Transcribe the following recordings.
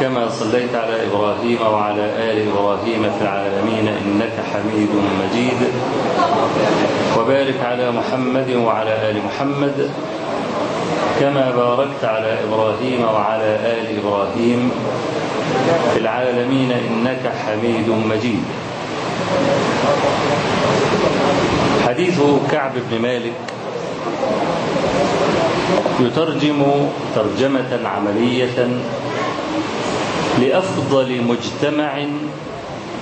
كما صليت على إبراهيم وعلى آل إبراهيم في العالمين إنك حميد مجيد. وبارك على محمد وعلى آل محمد كما باركت على إبراهيم وعلى آل إبراهيم في العالمين إنك حميد مجيد. حديث كعب بن مالك يترجم ترجمة عملية لأفضل مجتمع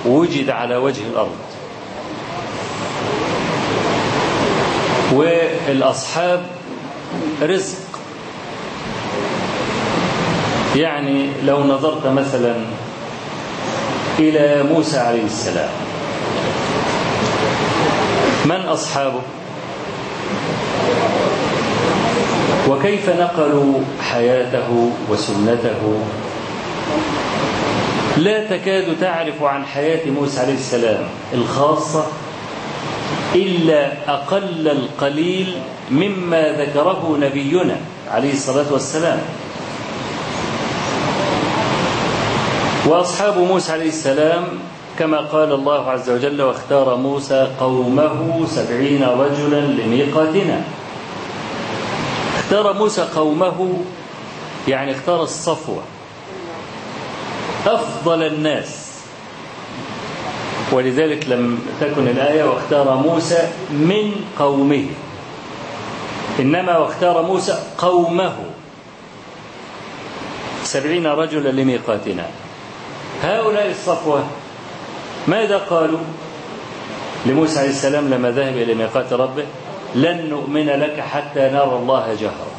وجد على وجه الأرض. والأصحاب رزق. يعني لو نظرت مثلا إلى موسى عليه السلام من أصحابه؟ وكيف نقلوا حياته وسنته؟ لا تكاد تعرف عن حياة موسى عليه السلام الخاصة إلا أقل القليل مما ذكره نبينا عليه الصلاة والسلام. وأصحاب موسى عليه السلام كما قال الله عز وجل واختار موسى قومه سبعين رجلا لميقاتنا اختار موسى قومه يعني اختار الصفوة. أفضل الناس. ولذلك لم تكن الآية واختار موسى من قومه. إنما واختار موسى قومه. سبعين رجلا لميقاتنا. هؤلاء الصفوة ماذا قالوا؟ لموسى عليه السلام لما ذهب إلى ميقات ربه لن نؤمن لك حتى نرى الله جهرا.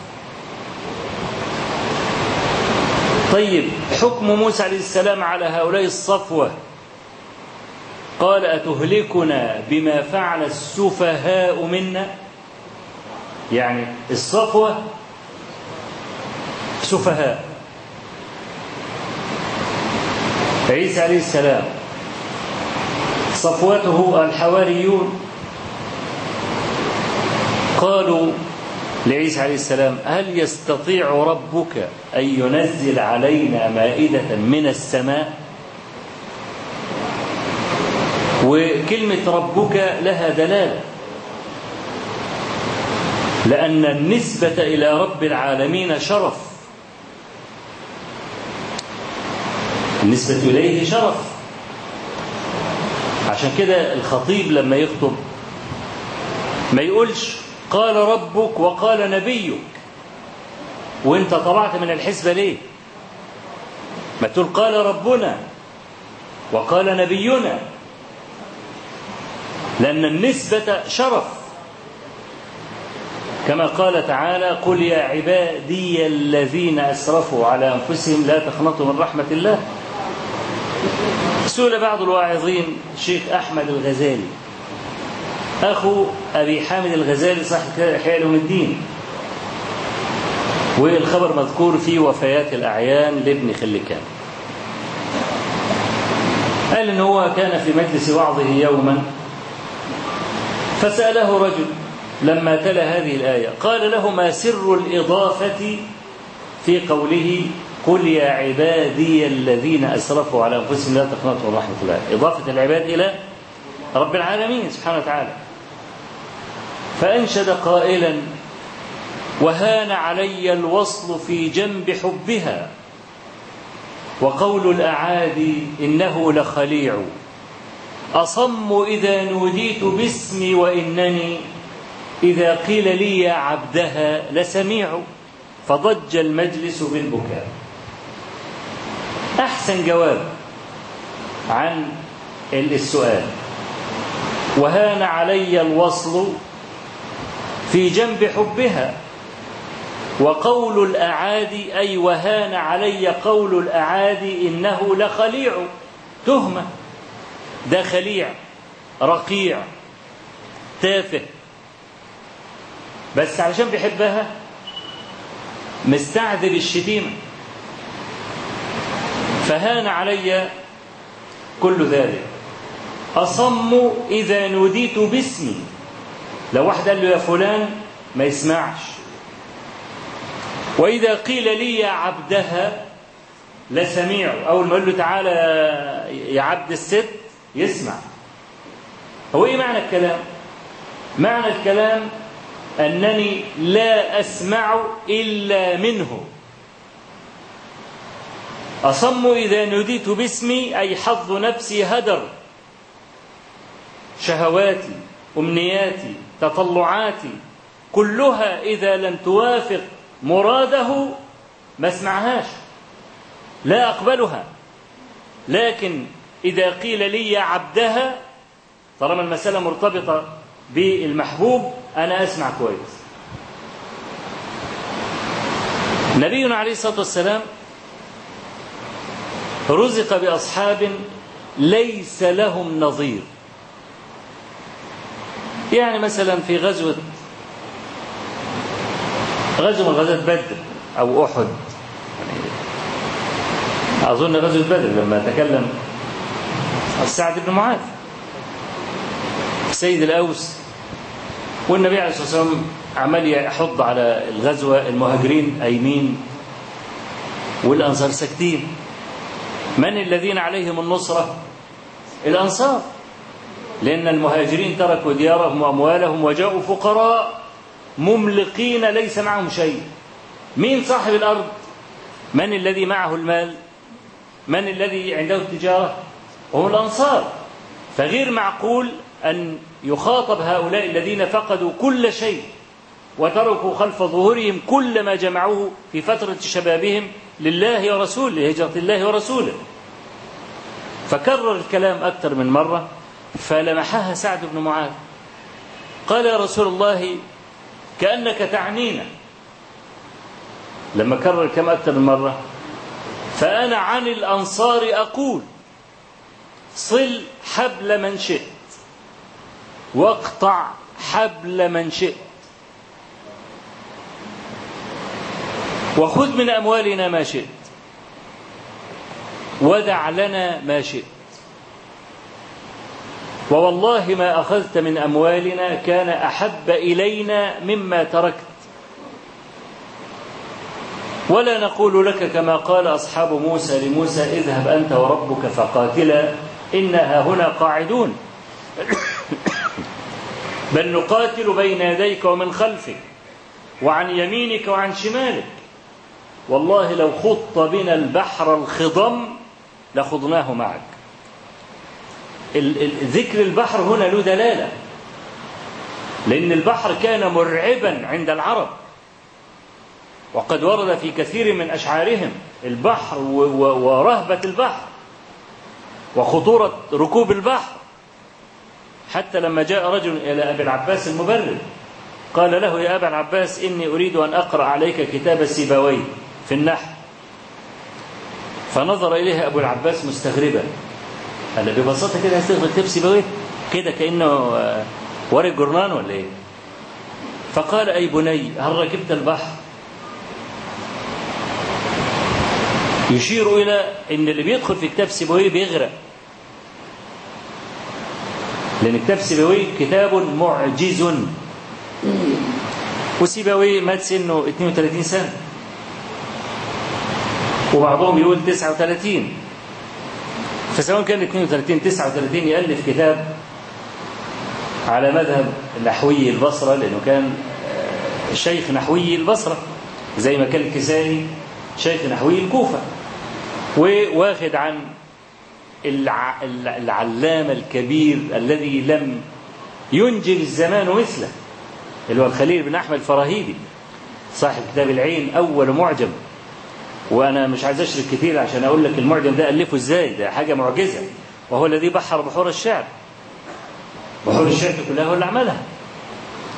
طيب حكم موسى عليه السلام على هؤلاء الصفوة؟ قال أتهلكنا بما فعل السفهاء منا؟ يعني الصفوة سفهاء. عيسى عليه السلام صفوته الحواريون قالوا لعيسى عليه السلام هل يستطيع ربك أن ينزل علينا مائدة من السماء؟ وكلمة ربك لها دلالة لأن النسبة إلى رب العالمين شرف. النسبة إليه شرف. عشان كده الخطيب لما يخطب ما يقولش قال ربك وقال نبيك. وانت طلعت من الحسبة ليه؟ ما تقول قال ربنا وقال نبينا. لأن النسبة شرف. كما قال تعالى قل يا عبادي الذين أسرفوا على أنفسهم لا تقنطوا من رحمة الله. سئل بعض الواعظين شيخ أحمد الغزالي أخو أبي حامد الغزالي صاحب إحياء علوم الدين. والخبر مذكور في وفيات الأعيان لابن خلكان. قال إن هو كان في مجلس وعظه يوما فسأله رجل لما تلا هذه الآية قال له ما سر الإضافة في قوله قل يا عبادي الذين أسرفوا على أنفسهم لا تقنطوا من رحمة الله. إضافة العباد إلى رب العالمين سبحانه وتعالى. فأنشد قائلا وهان علي الوصل في جنب حبها وقول الأعادي إنه لخليع. أصم إذا نوديت باسمي وإنني إذا قيل لي يا عبدها لسميع فضج المجلس بالبكاء. أحسن جواب عن السؤال. وهان علي الوصل في جنب حبها. وقول الأعادي أي وهان علي قول الأعادي إنه لخليع. تهمة. ده خليع رقيع تافه. بس علشان بيحبها مستعذب الشتيمة. فهان علي كل ذلك. أصم إذا نوديت باسمي. لو واحد قال له يا فلان ما يسمعش. وإذا قيل لي يا عبدها لسميع أول ما قال له تعالى يا عبد الست يسمع. هو إيه معنى الكلام؟ معنى الكلام أنني لا أسمع إلا منه. أصم إذا نوديت باسمي أي حظ نفسي هدر. شهواتي أمنياتي تطلعاتي كلها إذا لم توافق مراده ما اسمعهاش لا أقبلها. لكن إذا قيل لي يا عبدها طالما المسألة مرتبطة بالمحبوب أنا أسمع كويس. نبينا عليه الصلاة والسلام رزق بأصحاب ليس لهم نظير. يعني مثلا في غزوة غزوة من غزوة بدر أو أحد أظن غزوة بدر لما تكلم السعد بن معاذ سيد الأوس. والنبي عليه الصلاة والسلام عمال يحض على الغزوة المهاجرين أيمين والأنصار ساكتين. من الذين عليهم النصرة؟ الأنصار. لأن المهاجرين تركوا ديارهم وأموالهم وجاءوا فقراء مملقين ليس معهم شيء. مين صاحب الأرض؟ من الذي معه المال؟ من الذي عنده التجارة؟ هم الأنصار. فغير معقول أن يخاطب هؤلاء الذين فقدوا كل شيء وتركوا خلف ظهورهم كل ما جمعوه في فترة شبابهم لله ورسوله لهجرة الله ورسوله. فكرر الكلام أكثر من مرة. فلمحها سعد بن معاذ. قال يا رسول الله كأنك تعنينا. لما كرر الكلام أكثر من مرة فأنا عن الأنصار أقول صل حبل من شئت واقطع حبل من شئت وخذ من أموالنا ما شئت ودع لنا ما شئت. ووالله ما أخذت من أموالنا كان أحب إلينا مما تركت. ولا نقول لك كما قال أصحاب موسى لموسى اذهب أنت وربك فقاتلا إنا هنا قاعدون. بل نقاتل بين يديك ومن خلفك وعن يمينك وعن شمالك. والله لو خط بنا البحر الخضم لخضناه معك. ذكر البحر هنا له دلالة. لأن البحر كان مرعبا عند العرب. وقد ورد في كثير من أشعارهم البحر ورهبة البحر وخطورة ركوب البحر. حتى لما جاء رجل إلى أبي العباس المبرد قال له يا أبا العباس إني أريد أن أقرأ عليك كتاب سيبويه في النحو فنظر إليه أبو العباس مستغربا. قال ببساطة كده هستغرب كتاب سيبويه كده كأنه ورق جرنان ولا إيه؟ فقال أي بني هل ركبت البحر؟ يشير إلى أن اللي بيدخل في كتاب سيبويه بيغرق. لأن كتاب سيبويه كتاب معجز. وسيبويه مات سنه 32 سنة. وبعضهم يقول 39 فسواء كان 32 39 يألف كتاب على مذهب نحوي البصرة لأنه كان شيخ نحوي البصرة زي ما كان الكسائي شيخ نحوي الكوفة وواخد عن العلامة الكبير الذي لم ينجب الزمان مثله اللي هو الخليل بن أحمد الفراهيدي صاحب كتاب العين أول معجم وأنا مش عايز أشرك كتير عشان أقول لك المعجم ده ألفه إزاي؟ ده حاجة معجزة. وهو الذي بحر بحور الشعر بحور الشعر كلها هو اللي عملها.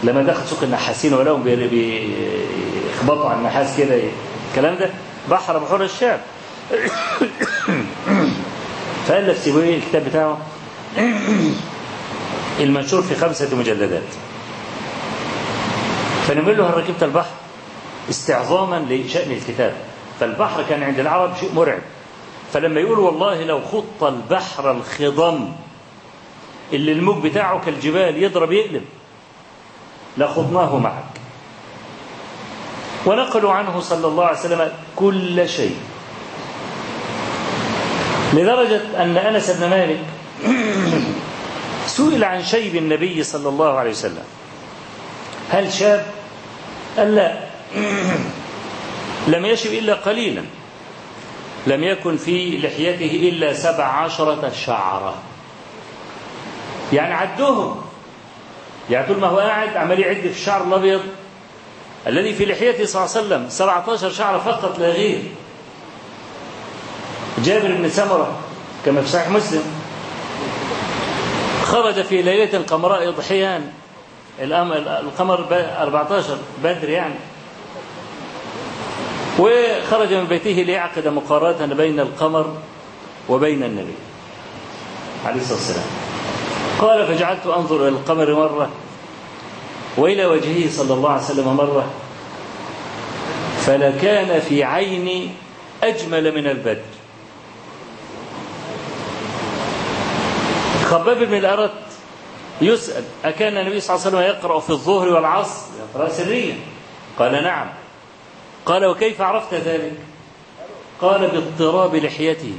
لما دخل سوق النحاسين ولهم بيخبطوا على النحاس كده الكلام ده بحر بحور الشعر فألف سيبويه الكتاب بتاعه؟ المنشور في خمسة مجلدات. فنقول له هل ركبت البحر استعظاما لشأن الكتاب. فالبحر كان عند العرب شيء مرعب. فلما يقول والله لو خط البحر الخضم اللي الموج بتاعه كالجبال يضرب يقلب لخضناه معك. ونقلوا عنه صلى الله عليه وسلم كل شيء. لدرجة أن أنس بن مالك سئل عن شيب النبي صلى الله عليه وسلم. هل شاب؟ قال لا. لم يشب إلا قليلا. لم يكن في لحيته إلا سبع عشرة شعرة. يعني عدوهم. يعني طول ما هو قاعد عمال يعد في الشعر الأبيض. الذي في لحيته صلى الله عليه وسلم 17 شعرة فقط لا غير. جابر بن سمرة كما في صحيح مسلم. خرج في ليلة القمراء ضحيان القمر 14 بدر يعني. وخرج من بيته ليعقد مقارنة بين القمر وبين النبي. عليه الصلاة والسلام. قال فجعلت أنظر إلى القمر مرة وإلى وجهه صلى الله عليه وسلم مرة فلكان في عيني أجمل من البدر خباب بن الأرت يسأل أكان النبي صلى الله عليه وسلم يقرأ في الظهر والعصر؟ يقرأ سريا. قال نعم. قال وكيف عرفت ذلك؟ قال باضطراب لحيته.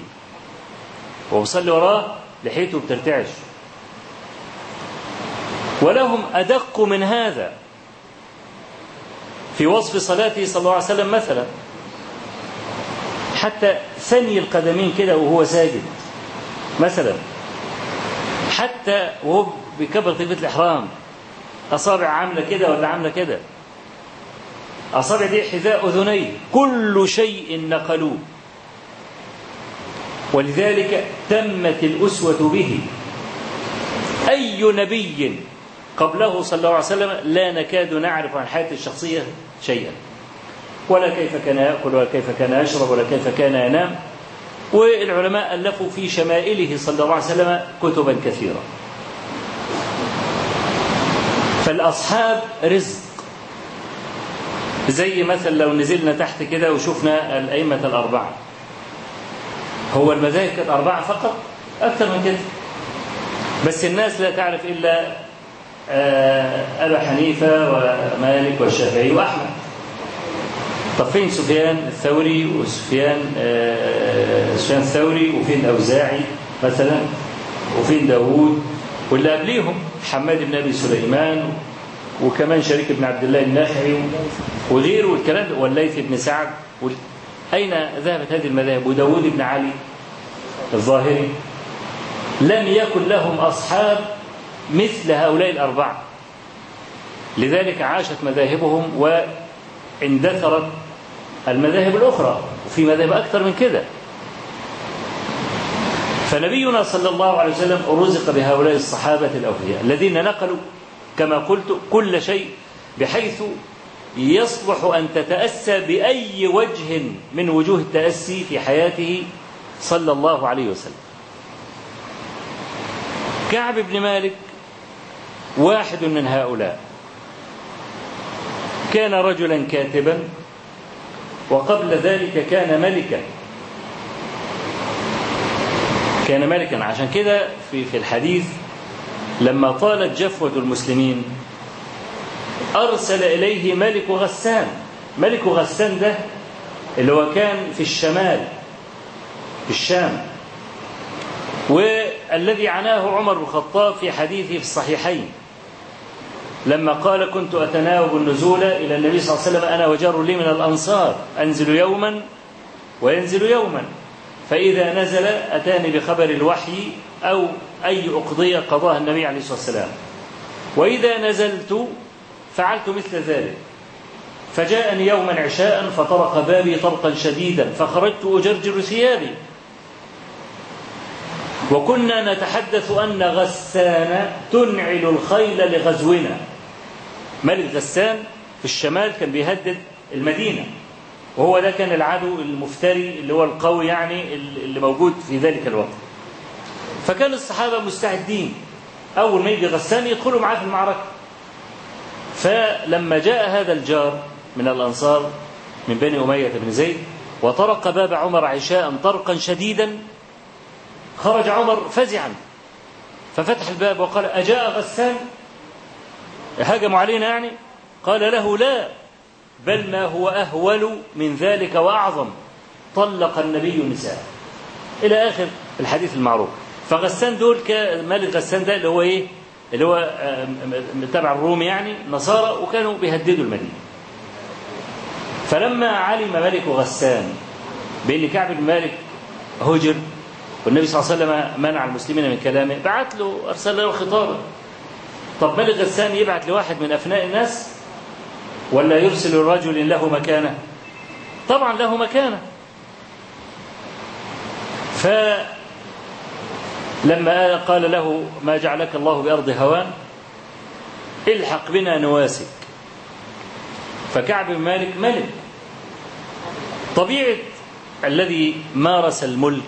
وبصلي وراه لحيته بترتعش. ولهم أدق من هذا. في وصف صلاته صلى الله عليه وسلم مثلا حتى ثني القدمين كده وهو ساجد. مثلا حتى وهو بيكبر تكبيرة الإحرام أصابع عاملة كده ولا عاملة كده. أصابع دي حذاء أذنيه كل شيء نقلوه. ولذلك تمت الأسوة به. أي نبي قبله صلى الله عليه وسلم لا نكاد نعرف عن حياته الشخصية شيئا. ولا كيف كان يأكل ولا كيف كان يشرب ولا كيف كان ينام. والعلماء ألفوا في شمائله صلى الله عليه وسلم كتبا كثيرة فالأصحاب رزق. زي مثلا لو نزلنا تحت كده وشفنا الأئمة الأربعة. هو المذاهب كانت أربعة فقط؟ أكثر من كده. بس الناس لا تعرف إلا أبا حنيفة ومالك والشافعي وأحمد. طب فين سفيان الثوري وسفيان سفيان الثوري وفين الأوزاعي مثلا؟ وفين داوود؟ واللي قبليهم حماد بن أبي سليمان وكمان شريك بن عبد الله النخعي وغيره والكلام والليث بن سعد أين ذهبت هذه المذاهب؟ وداود بن علي الظاهري. لم يكن لهم أصحاب مثل هؤلاء الأربعة. لذلك عاشت مذاهبهم واندثرت المذاهب الأخرى وفي مذاهب أكثر من كده. فنبينا صلى الله عليه وسلم رزق بهؤلاء الصحابة الأولياء الذين نقلوا كما قلت كل شيء بحيث يصلح أن تتأسى بأي وجه من وجوه التأسي في حياته صلى الله عليه وسلم. كعب بن مالك واحد من هؤلاء. كان رجلا كاتبا وقبل ذلك كان ملكا. كان ملكا. عشان كده في في الحديث لما طالت جفوة المسلمين أرسل إليه ملك غسان. ملك غسان ده اللي هو كان في الشمال في الشام. والذي عناه عمر الخطاب في حديثه في الصحيحين. لما قال كنت أتناوب النزول إلى النبي صلى الله عليه وسلم أنا وجار لي من الأنصار أنزل يوما وينزل يوما. فإذا نزل أتاني بخبر الوحي أو أي أقضية قضاها النبي عليه الصلاة والسلام. وإذا نزلت فعلت مثل ذلك. فجاءني يوما عشاء فطرق بابي طرقا شديدا فخرجت أجرجر ثيابي. وكنا نتحدث أن غسان تنعل الخيل لغزونا. ملك غسان في الشمال كان بيهدد المدينة. وهو ده كان العدو المفتري اللي هو القوي يعني اللي موجود في ذلك الوقت. فكان الصحابة مستعدين. أول ما يجي غسان يدخلوا معاه في المعركة. فلما جاء هذا الجار من الأنصار من بني أمية بن زيد وطرق باب عمر عشاء طرقا شديدا خرج عمر فزعا. ففتح الباب وقال أجاء غسان؟ هاجموا علينا يعني. قال له لا بل ما هو أهول من ذلك وأعظم. طلق النبي النساء إلى آخر الحديث المعروف. فغسان دول ملك غسان ده اللي هو إيه؟ اللي هو تبع الروم يعني نصارى وكانوا بيهددوا المدينة. فلما علم ملك غسان بأن كعب بن مالك هجر والنبي صلى الله عليه وسلم منع المسلمين من كلامه بعت له أرسل له خطابا طب ملك غسان يبعت لواحد من أفناء الناس؟ ولا يرسل رجل له مكانة؟ طبعا له مكانة. فلما قال له ما جعلك الله بأرض هوان الحق بنا نواسك. فكعب بن مالك ملك. طبيعة الذي مارس الملك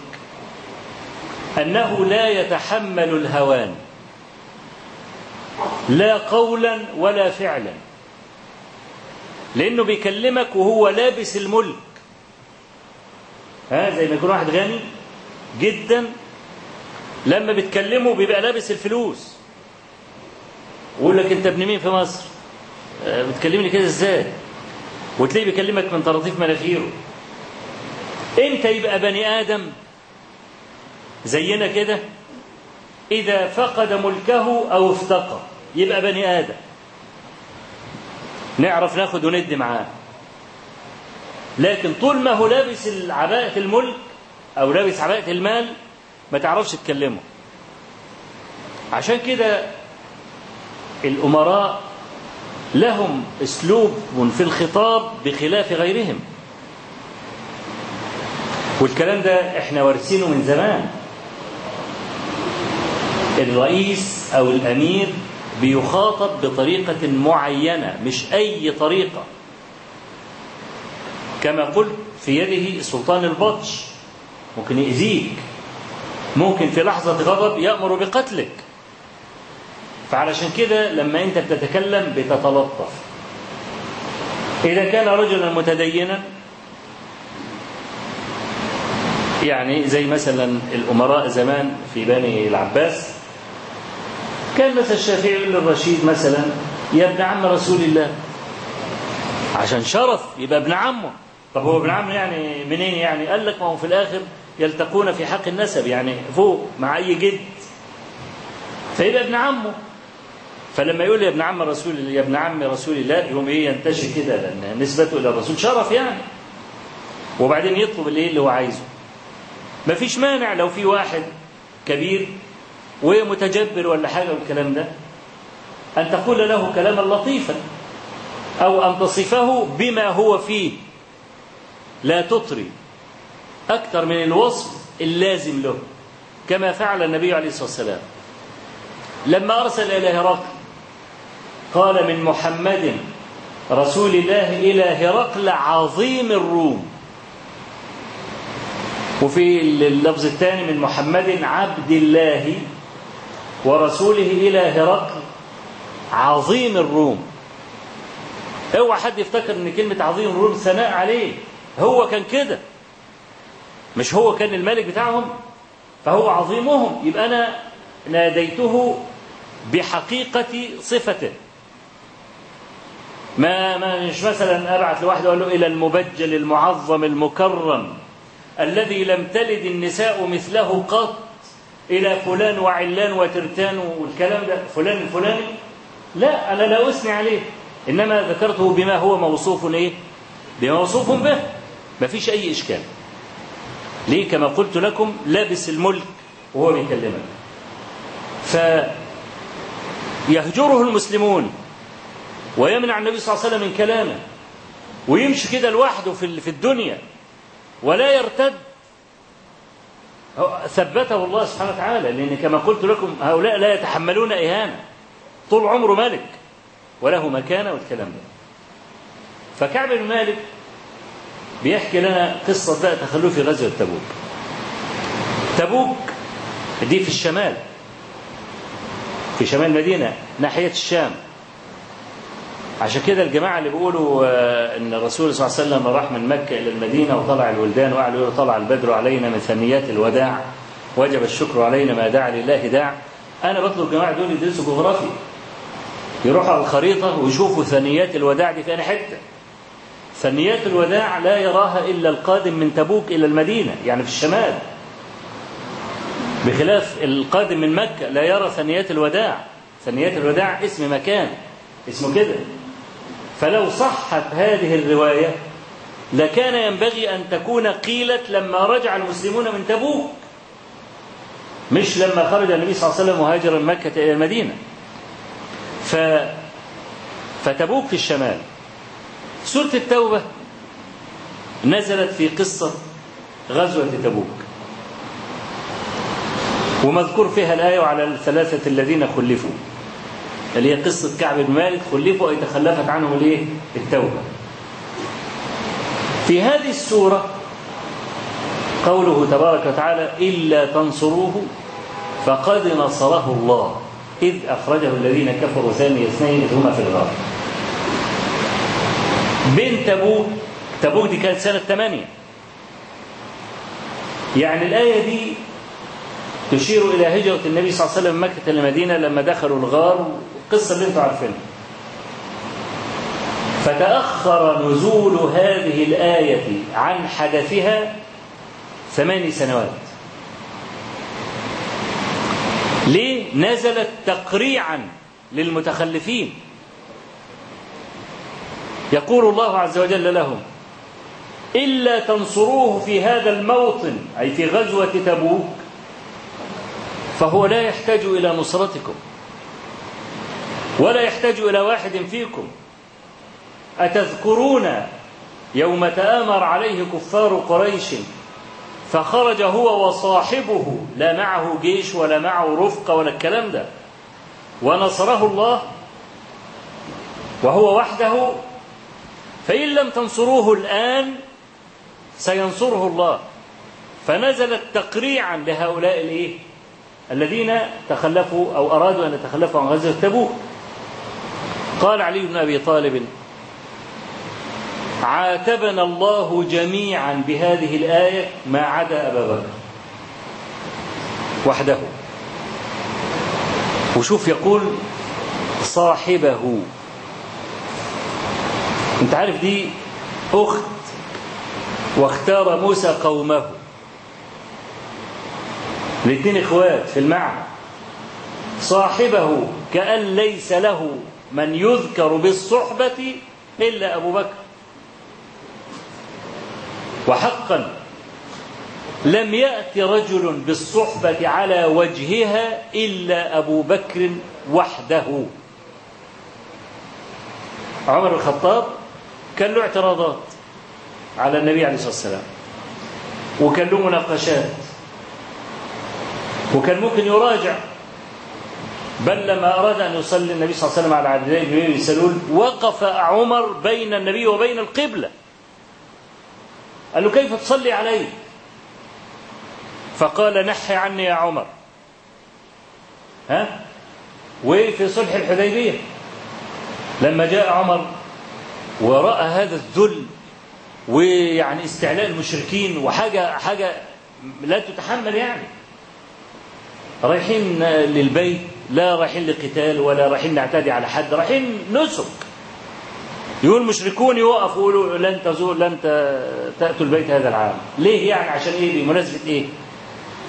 أنه لا يتحمل الهوان. لا قولا ولا فعلا. لأنه بيكلمك وهو لابس الملك. ها زي ما يكون واحد غني جدا لما بتكلمه بيبقى لابس الفلوس. ويقول لك انت ابن مين في مصر؟ بتكلمني كده إزاي؟ وتلاقيه بيكلمك من طراطيف مناخيره. انت يبقى بني آدم زينا كده؟ إذا فقد ملكه أو افتقر. يبقى بني آدم. نعرف ناخد وندي معاه. لكن طول ما هو لابس عباءة الملك أو لابس عباءة المال ما تعرفش تكلمه. عشان كده الأمراء لهم أسلوب في الخطاب بخلاف غيرهم. والكلام ده إحنا وارثينه من زمان. الرئيس أو الأمير بيخاطب بطريقة معينة مش أي طريقة. كما قلت في يده سلطان البطش ممكن يأذيك. ممكن في لحظة غضب يأمر بقتلك. فعلشان كده لما أنت بتتكلم بتتلطف. إذا كان رجلا متدينا يعني زي مثلا الأمراء زمان في بني العباس كان مثلا الشافعي للرشيد مثلا يا ابن عم رسول الله. عشان شرف يبقى ابن عمه. طب هو ابن عمه يعني منين يعني؟ قال لك ما هو في الآخر يلتقون في حق النسب يعني فوق مع أي جد. فيبقى ابن عمه فلما يقول يا ابن عم رسول يا ابن عم رسول الله يقوم إيه ينتشي كده لأن نسبته إلى الرسول شرف يعني. وبعدين يطلب الإيه اللي هو عايزه. مفيش مانع لو في واحد كبير ومتجبر ولا حاجة والكلام ده أن تقول له كلاما لطيفا أو أن تصفه بما هو فيه. لا تطري. أكثر من الوصف اللازم له كما فعل النبي عليه الصلاة والسلام. لما أرسل إلى هرقل قال من محمد رسول الله إلى هرقل عظيم الروم. وفي اللفظ الثاني من محمد عبد الله ورسوله إلى هرقل عظيم الروم. أوعى حد يفتكر إن كلمة عظيم الروم ثناء عليه. هو كان كده. مش هو كان الملك بتاعهم فهو عظيمهم. يبقى أنا ناديته بحقيقة صفته ما مش مثلا ابعت لواحد أقول له إلى المبجل المعظم المكرم الذي لم تلد النساء مثله قط إلى فلان وعلان وترتان والكلام ده فلان الفلاني لا أنا لا أثني عليه. إنما ذكرته بما هو موصوف إيه؟ بما موصوف به. ما فيش أي إشكال. ليه كما قلت لكم لابس الملك وهو بيكلمك. فيهجره المسلمون ويمنع النبي صلى الله عليه وسلم من كلامه ويمشي كده لوحده في الدنيا ولا يرتد. ثبته الله سبحانه وتعالى لأن كما قلت لكم هؤلاء لا يتحملون إهانة. طول عمره ملك وله مكانة والكلام ده. فكعب بن مالك بيحكي لنا قصة بقى تخلفي غزوة تبوك. تبوك دي في الشمال. في شمال المدينة ناحية الشام. عشان كده الجماعة اللي بيقولوا إن الرسول صلى الله عليه وسلم راح من مكة إلى المدينة وطلع الولدان وقعدوا يقولوا طلع البدر علينا من ثنيات الوداع وجب الشكر علينا ما دعا لله داع. أنا بطلب الجماعة دول يدرسوا جغرافيا يروحوا على الخريطة ويشوفوا ثنيات الوداع دي في أي حتة. ثنيات الوداع لا يراها إلا القادم من تبوك إلى المدينة يعني في الشمال. بخلاف القادم من مكة لا يرى ثنيات الوداع. ثنيات الوداع اسم مكان اسمه كده. فلو صحت هذه الرواية لكان ينبغي أن تكون قيلت لما رجع المسلمون من تبوك مش لما خرج النبي صلى الله عليه وسلم وهاجر من مكة إلى المدينة. ف... فتبوك في الشمال. سورة التوبة نزلت في قصة غزوة تبوك. ومذكور فيها الآية على الثلاثة الذين خلفوا. اللي هي قصة كعب بن مالك خلفوا أي تخلفت عنهم الإيه؟ التوبة. في هذه السورة قوله تبارك وتعالى إلا تنصروه فقد نصره الله إذ أخرجه الذين كفروا ثاني اثنين هما في الغار. بين تبوك تبوك دي كانت سنة ثمانية يعني الآية دي تشير إلى هجرة النبي صلى الله عليه وسلم من مكة المدينة لما دخلوا الغار. القصة اللي أنتم عارفينها. فتأخر نزول هذه الآية عن حدثها ثماني سنوات. ليه؟ نزلت تقريعا للمتخلفين. يقول الله عز وجل لهم إلا تنصروه في هذا الموطن أي في غزوة تبوك فهو لا يحتاج إلى نصرتكم ولا يحتاج إلى واحد فيكم. أتذكرون يوم تآمر عليه كفار قريش فخرج هو وصاحبه لا معه جيش ولا معه رفقة ولا الكلام ده ونصره الله وهو وحده فإن لم تنصروه الآن سينصره الله. فنزلت تقريعا لهؤلاء الإيه؟ الذين تخلفوا أو أرادوا أن يتخلفوا عن غزوة تبوك. قال علي بن أبي طالب عاتبنا الله جميعا بهذه الآية ما عدا أبا بكر وحده. وشوف يقول صاحبه انت عارف دي أخت واختار موسى قومه. الاثنين إخوات في المعنى صاحبه كأن ليس له من يذكر بالصحبة إلا أبو بكر. وحقا لم يأت رجل بالصحبة على وجهها إلا أبو بكر وحده. عمر الخطاب كان له اعتراضات على النبي عليه الصلاة والسلام. وكان له مناقشات. وكان ممكن يراجع. بل لما أراد أن يصلي النبي صلى الله عليه وسلم على عبد الله بن سلول وقف عمر بين النبي وبين القبلة. قال له كيف تصلي علي؟ فقال نحي عني يا عمر. ها؟ وفي صلح الحديبية؟ لما جاء عمر ورأى هذا الذل ويعني استعلاء المشركين وحاجة حاجة لا تتحمل يعني. رايحين للبيت لا رايحين لقتال ولا رايحين نعتدي على حد رايحين نسك. يقول المشركون يوقفوا يقولوا لن تزور لن تأتوا البيت هذا العام. ليه يعني؟ عشان إيه؟ بمناسبة إيه؟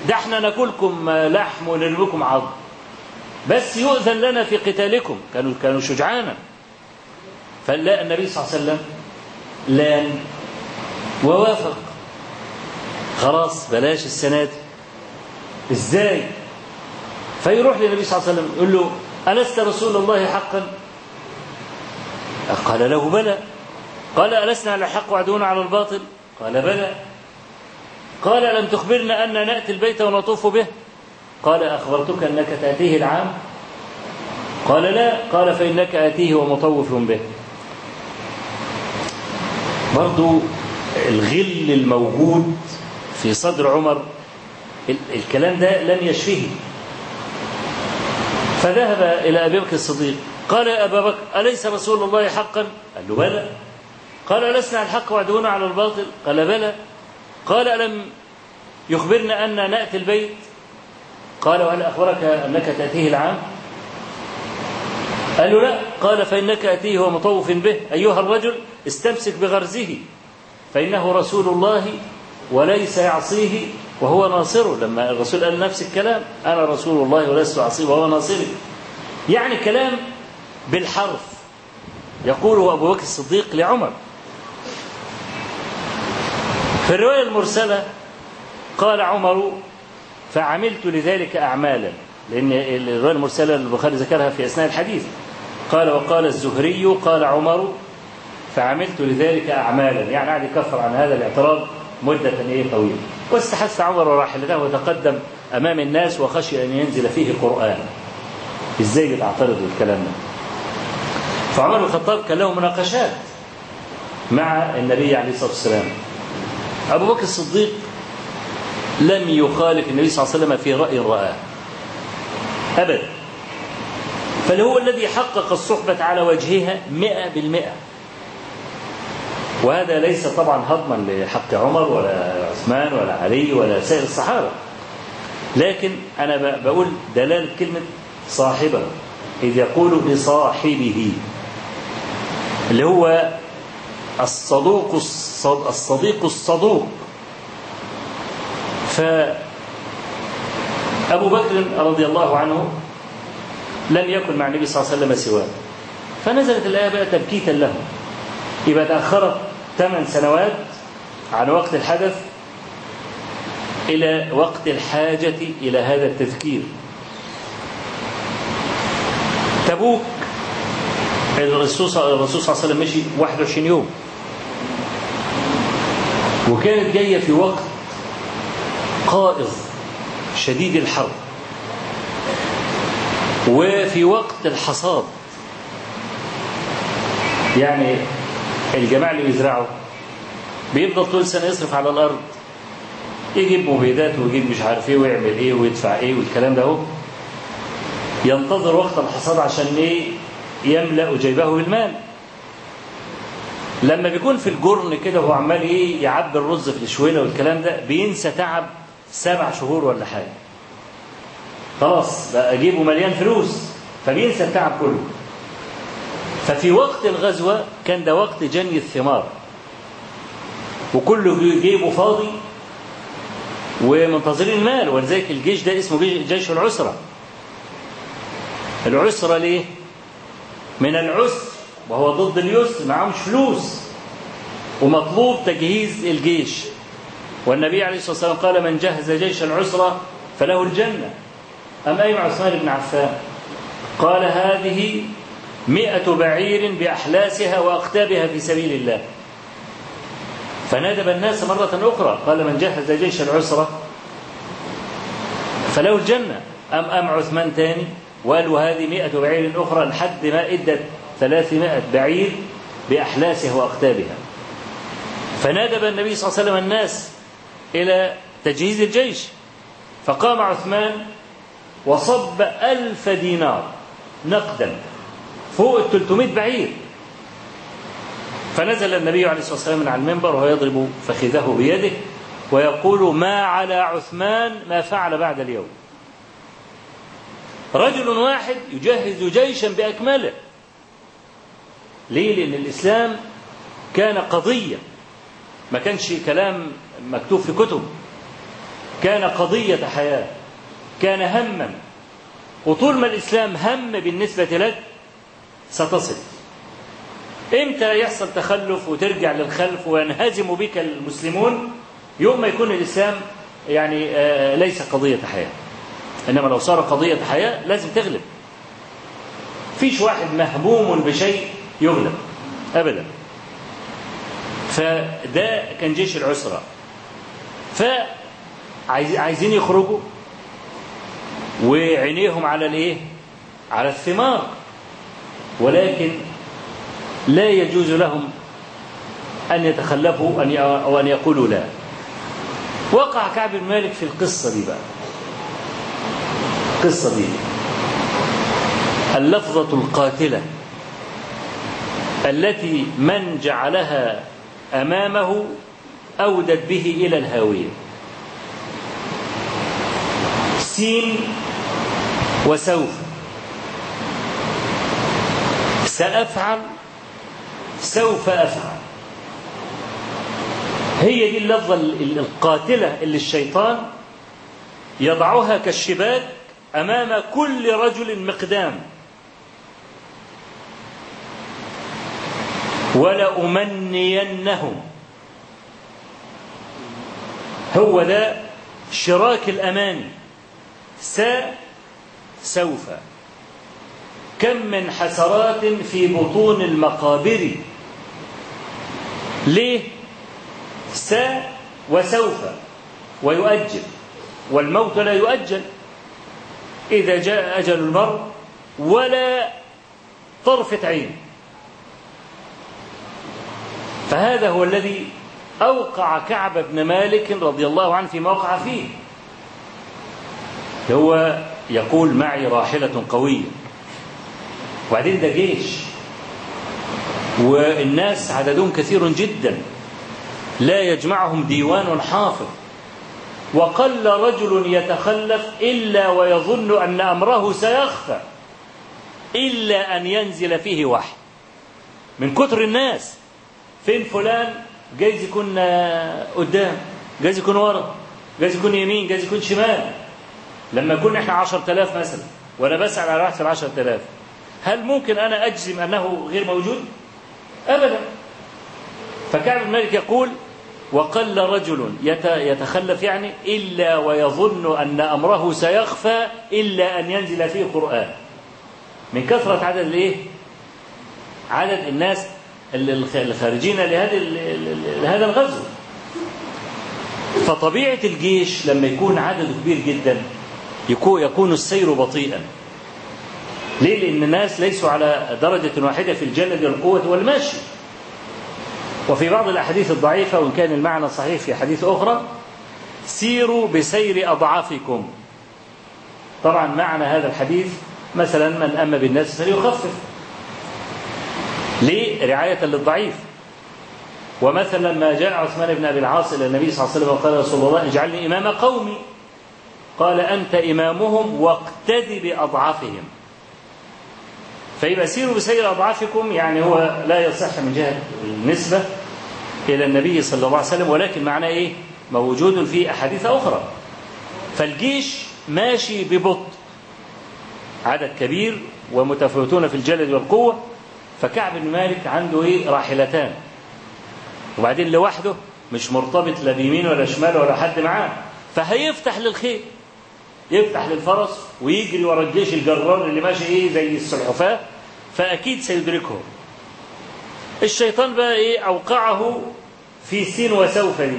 ده إحنا ناكلكم لحم ونرميكم عظم. بس يؤذن لنا في قتالكم. كانوا كانوا شجعانا. فلا النبي صلى الله عليه وسلم لأن ووافق. خلاص بلاش السنة إزاي؟ فيروح للنبي صلى الله عليه وسلم يقول له ألست رسول الله حقا؟ قال له بلى. قال ألسنا على الحق وعدونا على الباطل؟ قال بلى. قال لم تخبرنا أن نأتي البيت ونطوف به؟ قال أخبرتك أنك تأتيه العام؟ قال لا. قال فإنك آتيه ومطوف به. برضو الغل الموجود في صدر عمر الكلام ده لم يشفيه فذهب إلى أبي بكر الصديق قال يا أبا بكر أليس رسول الله حقا؟ قال له بلى. قال لسنا على الحق وعدونا على الباطل؟ قال بلى. قال ألم يخبرنا أن نأتي البيت؟ قال وهل أخبرك أنك تأتيه العام؟ قال له لا. قال فإنك أتيه ومطوف به أيها الرجل؟ استمسك بغرزه فإنه رسول الله وليس يعصيه وهو ناصره لما الرسول قال نفس الكلام أنا رسول الله ولست أعصيه وهو ناصري. يعني كلام بالحرف. يقوله أبو بكر الصديق لعمر. في الرواية المرسلة قال عمر فعملت لذلك أعمالا. لأن الرواية المرسلة البخاري ذكرها في أثناء الحديث. قال وقال الزهري قال عمر فعملت لذلك أعمالا. يعني قاعد يكفر عن هذا الاعتراض مدة إيه طويلة. واستحث عمر راحلته وتقدم أمام الناس وخشي أن ينزل فيه قرآن. إزاي بتعترض الكلام ده؟ فعمر بن الخطاب كان له مناقشات مع النبي عليه الصلاة والسلام. أبو بكر الصديق لم يخالف النبي صلى الله عليه وسلم في رأي رآه أبدا. بل هو الذي حقق الصحبة على وجهها مئة بالمئة. وهذا ليس طبعا هضما لحق عمر ولا عثمان ولا علي ولا سائر الصحابة. لكن أنا بقول دلالة كلمة صاحبه. إذ يقول لصاحبه اللي هو الصدوق الصديق الصدوق. فأبو بكر رضي الله عنه لم يكن مع النبي صلى الله عليه وسلم سواه. فنزلت الآية بقى تبكيتا له. يبقى تأخرت ثمان سنوات عن وقت الحدث إلى وقت الحاجة إلى هذا التذكير. تبوك الرسول صلى الله عليه وسلم مشي 21 يوم. وكانت جاية في وقت قائض شديد الحر وفي وقت الحصاد. يعني الجماعة اللي بيزرعوا بيفضل طول السنة يصرف على الأرض. يجيب مبيدات ويجيب مش عارف إيه ويعمل إيه ويدفع إيه والكلام ده هو ينتظر وقت الحصاد عشان إيه؟ يملأ جيبه بالمال. لما بيكون في الجرن كده هو عمال إيه؟ يعبي الرز في الشويلة والكلام ده بينسى تعب سبع شهور ولا حاجة. خلاص بقى جيبه مليان فلوس فبينسى التعب كله. ففي وقت الغزوة كان ده وقت جني الثمار. وكله جيبه فاضي ومنتظرين المال ولذلك الجيش ده اسمه جيش العسرة. العسرة ليه؟ من العسر وهو ضد اليسر معهمش فلوس ومطلوب تجهيز الجيش. والنبي عليه الصلاة والسلام قال من جهز جيش العسرة فله الجنة. أم أي عثمان بن عفان؟ قال هذه مئة بعير بأحلاسها وأقتابها في سبيل الله. فندب الناس مرة أخرى قال من جهز جيش العسرة فله الجنة أم أم عثمان تاني؟ وقالوا هذه مئة بعير أخرى لحد ما إدت ثلاثمائة بعير بأحلاسها وأقتابها. فندب النبي صلى الله عليه وسلم الناس إلى تجهيز الجيش. فقام عثمان وصب ألف دينار نقدا. فوق ال 300 بعير. فنزل النبي عليه الصلاة والسلام من على المنبر وهو يضرب فخذه بيده ويقول ما على عثمان ما فعل بعد اليوم. رجل واحد يجهز جيشا بأكمله. ليه؟ لأن الإسلام كان قضية. ما كانش كلام مكتوب في كتب. كان قضية حياة. كان هما. وطول ما الإسلام هم بالنسبة لك ستصل. إمتى يحصل تخلف وترجع للخلف وينهزم بك المسلمون؟ يوم ما يكون الإسلام يعني ليس قضية حياة. إنما لو صار قضية حياة لازم تغلب. فيش واحد مهموم بشيء يغلب. أبدا. فده كان جيش العسرة. فعايزين يخرجوا. وعينيهم على الإيه؟ على الثمار. ولكن لا يجوز لهم أن يتخلفوا أو أن يقولوا لا. وقع كعب بن مالك في القصة دي بقى. القصة دي. اللفظة القاتلة التي من جعلها أمامه أودت به إلى الهاوية. سين وسوف. سأفعل سوف أفعل. هي دي اللفظة القاتلة اللي الشيطان يضعها كالشباك أمام كل رجل مقدام. ولأمنينهم. هو ده شراك الأماني. س سوف. كم من حسرات في بطون المقابر. ليه؟ س وسوف ويؤجل والموت لا يؤجل. إذا جاء أجل المرء ولا طرفة عين. فهذا هو الذي أوقع كعب بن مالك رضي الله عنه فيما وقع فيه. هو يقول معي راحلة قوية. وبعدين ده جيش. والناس عددهم كثير جدا. لا يجمعهم ديوان حافظ. وقل رجل يتخلف إلا ويظن أن أمره سيخفى. إلا أن ينزل فيه وحي. من كتر الناس. فين فلان؟ جايز يكون قدام. جايز يكون ورا. جايز يكون يمين. جايز يكون شمال. لما كنا إحنا 10000 مثلا. وأنا بسأل على واحد في 10000 هل ممكن أنا أجزم أنه غير موجود؟ أبدا فكعب بن مالك يقول وقل رجل يتخلف يعني إلا ويظن أن أمره سيخفى إلا أن ينزل فيه قرآن من كثرة عدد الإيه؟ عدد الناس الخارجين لهذه لهذا الغزو فطبيعة الجيش لما يكون عدده كبير جدا يكون السير بطيئا ليه؟ لأن الناس ليسوا على درجة واحدة في الجلد والقوة والمشي وفي بعض الأحاديث الضعيفة وإن كان المعنى صحيح في حديث أخرى سيروا بسير أضعافكم. طبعا معنى هذا الحديث مثلا من أما بالناس فليخفف. ليه؟ رعاية للضعيف. ومثلا ما جاء عثمان بن أبي العاص إلى النبي صلى الله عليه وسلم وقال رسول الله اجعلني إمام قومي. قال أنت إمامهم واقتد بأضعافهم. فيبقى سيروا بسير أضعافكم يعني هو لا يصح من جهة النسبة إلى النبي صلى الله عليه وسلم ولكن معناه إيه؟ موجود في أحاديث أخرى. فالجيش ماشي ببطء. عدد كبير ومتفاوتون في الجلد والقوة. فكعب بن مالك عنده إيه؟ راحلتان. وبعدين لوحده مش مرتبط لا بيمين ولا شمال ولا حد معاه. فهيفتح للخيل يفتح للفرس ويجري ورا الجيش الجرار اللي ماشي إيه زي السلحفاة فأكيد سيدركه. الشيطان بقى إيه أوقعه في سين وسوف دي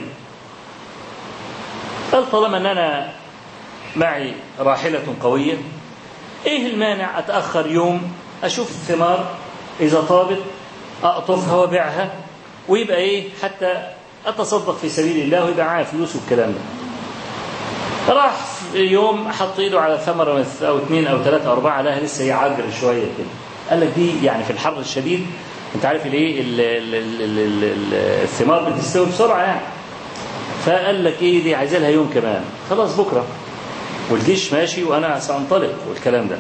قال طالما إن أنا معي راحلة قوية إيه المانع أتأخر يوم أشوف الثمار إذا طابت أقطفها وبيعها ويبقى إيه حتى أتصدق في سبيل الله ويبقى معايا فلوس والكلام ده. راح يوم حط إيده على ثمرة أو اثنين أو ثلاثة أو أربعة لها لسه هي عاجر شوية كده. قال لك دي يعني في الحر الشديد أنت عارف الإيه؟ الثمار بتستوي بسرعة يعني. فقال لك إيه دي؟ عايزة لها يوم كمان. خلاص بكرة. والجيش ماشي وأنا سأنطلق والكلام ده.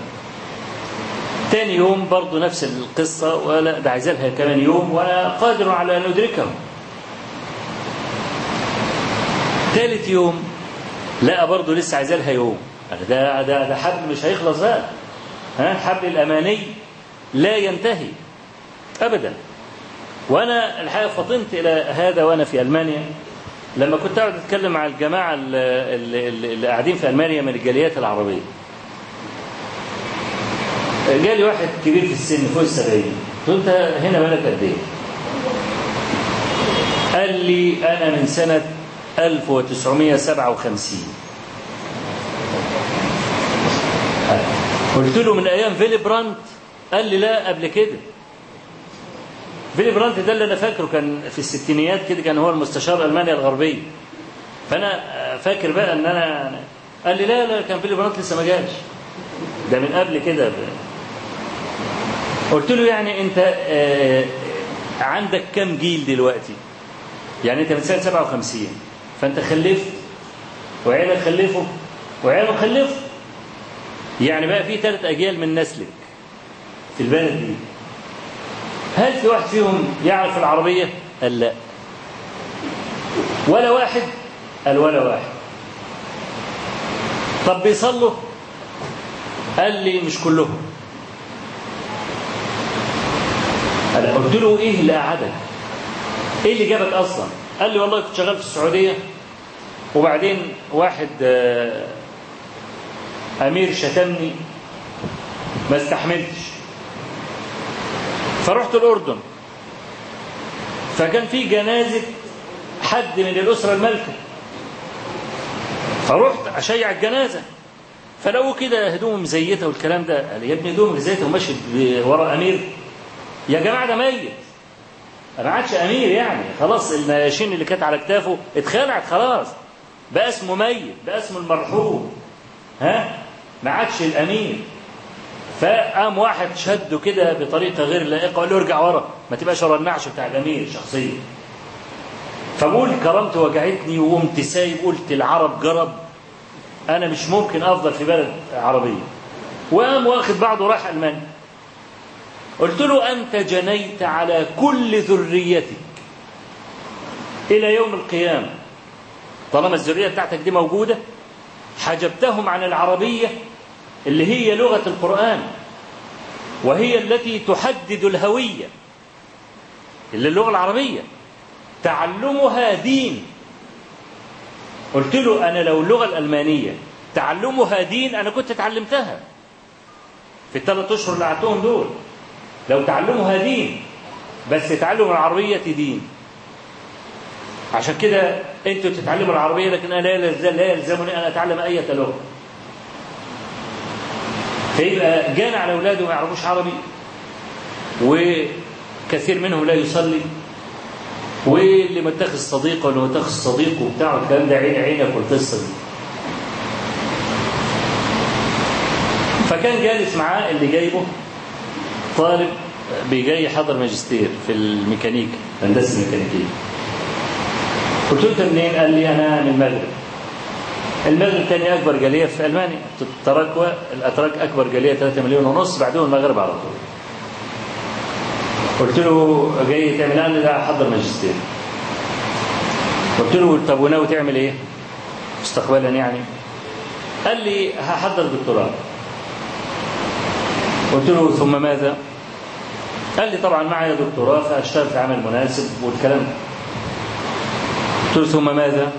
تاني يوم برضه نفس القصة ولا ده عايز لها كمان يوم وأنا قادر على أن أدركه. ثالث يوم لقى برضه لسه عايز لها يوم. ده ده ده حبل مش هيخلص بقى. ها؟ حبل الأماني لا ينتهي أبدا. وأنا الحقيقة فطنت إلى هذا وأنا في ألمانيا. لما كنت أقعد أتكلم مع الجماعة اللي, قاعدين في ألمانيا من الجاليات العربية. جالي واحد كبير في السن فوق السبعين. قلت أنت هنا بالك قد إيه؟ قال لي أنا من سنة 1957 قلت له من أيام فيلي برانت قال لي لا قبل كده. فيلي برانت ده اللي أنا فاكره كان في الستينيات كده كان هو المستشار ألمانيا الغربية فأنا فاكر بقى أن أنا قال لي لا لا كان فيلي برانت لسه ما جاش. ده من قبل كده. قلت له يعني أنت آه عندك كم جيل دلوقتي؟ يعني أنت من سنة 57 فأنت خلفت وعيالك خلفوا وعيالك خلفوا يعني بقى في ثلاث أجيال من نسلك في البلد دي هل في واحد فيهم يعرف العربية؟ قال لا ولا واحد؟ قال ولا واحد طب بيصلوا؟ قال لي مش كلهم أنا قلت له إيه اللي قعدك؟ إيه اللي جابك أصلا؟ قال لي والله كنت شغال في السعودية وبعدين واحد أمير شتمني ما استحملتش. فرحت الأردن. فكان في جنازة حد من الأسرة المالكة. فرحت أشيع الجنازة. فلقوا كده هدومه مزيتة والكلام ده. قال يا ابني هدومه مزيتة وماشي ورا أمير. يا جماعة ده ميت. ما عادش أمير يعني. خلاص النياشين اللي كانت على كتافه اتخلعت خلاص. بقى اسمه ميت بقى اسمه المرحوم. ها؟ ما عادش الأمير. فقام واحد شده كده بطريقة غير لائقة قال له ارجع ورا ما تبقاش ورا النعش بتاع الأمير شخصيا. فبقول كرامته وجعتني وقمت سايب قلت العرب جرب أنا مش ممكن أفضل في بلد عربية. وقام واخد بعضه راح ألمانيا. قلت له أنت جنيت على كل ذريتك إلى يوم القيامة. طالما الذرية بتاعتك دي موجودة حجبتهم عن العربية اللي هي لغة القرآن وهي التي تحدد الهوية اللي اللغة العربية. تعلمها دين. قلت له أنا لو اللغة الألمانية تعلمها دين أنا كنت تعلمتها في الثلاث أشهر اللي قعدتهم دول لو تعلمها دين بس تعلم العربية دين. عشان كده أنتوا تتعلموا العربية لكن أنا لا يلزمني أن أتعلم أي لغة فيبقى جانا على أولاده ما يعرفوش عربي وكثير منهم لا يصلي واللي متخذ صديقه واللي متخذ صديقه وبتاع الكلام ده عين عينك والقصة دي. فكان جالس معاه اللي جايبه طالب بيجي حضر ماجستير في الميكانيكا هندسة الميكانيكية قلت له انت منين؟ قال لي أنا من المغرب. المغرب ثاني أكبر جالية في ألمانيا. التراكوة الأتراك أكبر جالية 3 مليون ونص بعدهم المغرب على طول. قلت له جاي تعمل قال لي لا احضر ماجستير. قلت له طب وناوي تعمل إيه؟ مستقبلا يعني. قال لي هحضر دكتوراه. قلت له ثم ماذا؟ قال لي طبعا معي دكتوراه فأشتغل في عمل مناسب والكلام ده. قلت ثم ماذا؟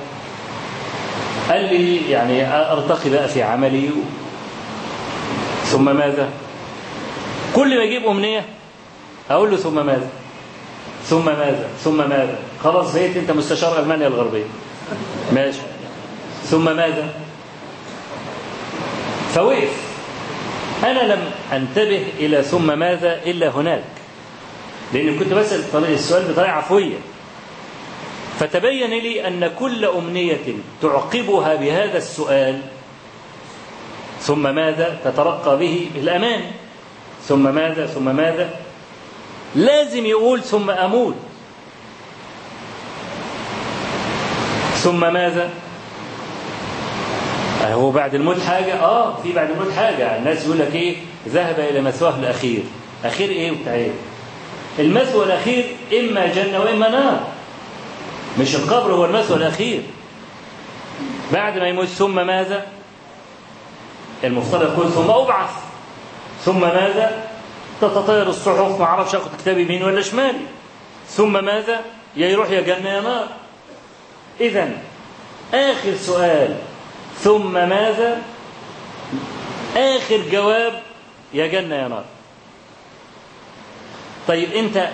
قال لي يعني أرتقي بقى في عملي. ثم ماذا؟ كل ما أجيب امنيه أقول له ثم ماذا؟ ثم ماذا؟ ثم ماذا؟ خلاص بقيت أنت مستشار ألمانيا الغربية. ماشي. ثم ماذا؟ فوقف. أنا لم أنتبه إلى ثم ماذا إلا هناك. لأن كنت بسأل السؤال بطريقة عفوية. فتبين لي أن كل أمنية تعقبها بهذا السؤال ثم ماذا تترقى به الأمان ثم ماذا؟ ثم ماذا؟ لازم يقول ثم أموت. ثم ماذا؟ هو بعد الموت حاجة؟ آه في بعد الموت حاجة. الناس يقول لك إيه؟ ذهب إلى مثواه الأخير. أخير إيه؟ وبتاع إيه؟ المثوى الأخير إما جنة وإما نار. مش القبر هو المثوى الأخير. بعد ما يموت ثم ماذا؟ المفترض يقول ثم أبعث. ثم ماذا؟ تتطير الصحف ما أعرفش اخد كتابي يمين ولا شمال ثم ماذا؟ يا يروح يا جنة يا نار. إذا آخر سؤال. ثم ماذا؟ آخر جواب يا جنة يا نار. طيب أنت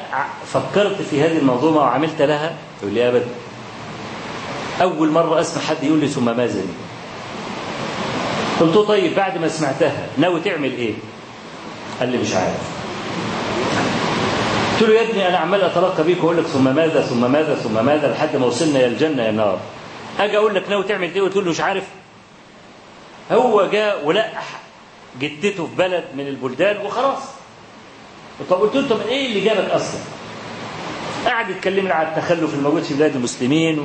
فكرت في هذه المنظومة وعملت لها؟ يقول لي أبدا أول مرة أسمع حد يقول لي ثم ماذا دي قلت له طيب بعد ما سمعتها ناوي تعمل إيه؟ قال لي مش عارف. قلت له يا ابني أنا عمال أترقى بيك وأقول لك ثم ماذا ثم ماذا ثم ماذا لحد ما وصلنا يا الجنة يا النار أجي أقول لك ناوي تعمل إيه؟ وتقول له مش عارف. هو جاء ولقح جدته في بلد من البلدان وخلاص. طب قلت له طب إيه اللي جابك أصلا؟ قعد يتكلمنا على التخلف الموجود في بلاد المسلمين و...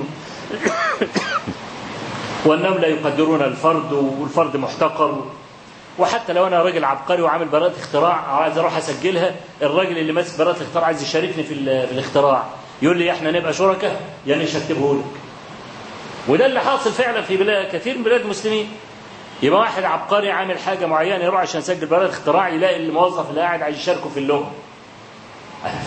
وأنهم لا يقدرون الفرد والفرد محتقر وحتى لو أنا راجل عبقري وعامل براءة اختراع عايز أروح أسجلها الراجل اللي ماسك براءة الاختراع عايز يشاركني في, الاختراع. يقول لي إحنا نبقى شركاء يعني مش لك. وده اللي حاصل فعلا في بلاد كثير من بلاد المسلمين. يبقى واحد عبقري عامل حاجة معينة يروح عشان يسجل براءة اختراع يلاقي الموظف اللي قاعد عايز يشاركه في اللغة.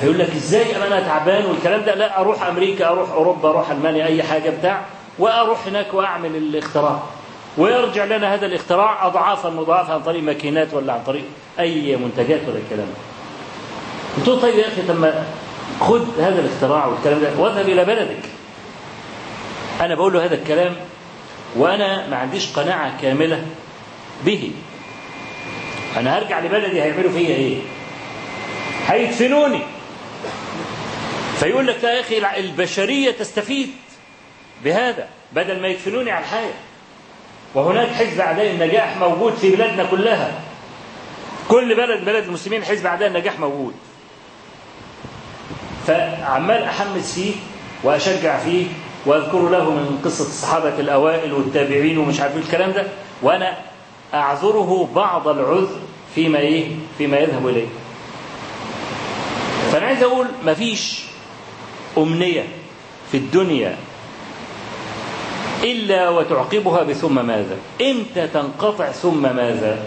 فيقول لك إزاي أنا تعبان والكلام ده لا أروح أمريكا أروح أوروبا أروح ألمانيا أي حاجة بتاع وأروح هناك وأعمل الاختراع ويرجع لنا هذا الاختراع اضعافا مضاعفه عن طريق ماكينات ولا عن طريق أي منتجات ولا الكلام ده. طيب يا أخي طب خد هذا الاختراع والكلام ده واذهب إلى بلدك. أنا بقول له هذا الكلام وأنا ما عنديش قناعة كاملة به. أنا هرجع لبلدي هيعملوا فيا إيه؟ هيدفنوني. فيقول لك يا أخي البشرية تستفيد بهذا بدل ما يدفنوني على الحياة. وهناك حزب أعداء النجاح موجود في بلادنا كلها. كل بلد بلد المسلمين حزب أعداء النجاح موجود. فعمال احمس فيه وأشجع فيه وأذكر له من قصة الصحابة الأوائل والتابعين ومش عارف الكلام ده. وأنا أعذره بعض العذر فيما إيه؟ فيما يذهب إليه. فأنا عايز أقول مفيش أمنية في الدنيا إلا وتعقبها بثم ماذا؟ إمتى تنقطع ثم ماذا؟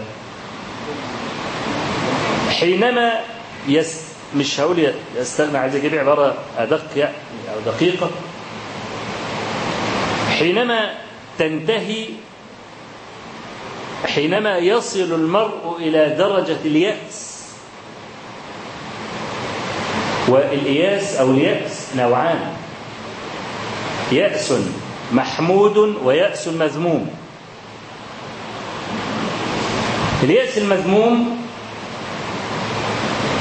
حينما يس مش هقول يستغنى عايز أجيب عباره أدق يعني أو دقيقة. حينما تنتهي حينما يصل المرء إلى درجة اليأس والإياس أو اليأس نوعان. يأس محمود ويأس مذموم. اليأس المذموم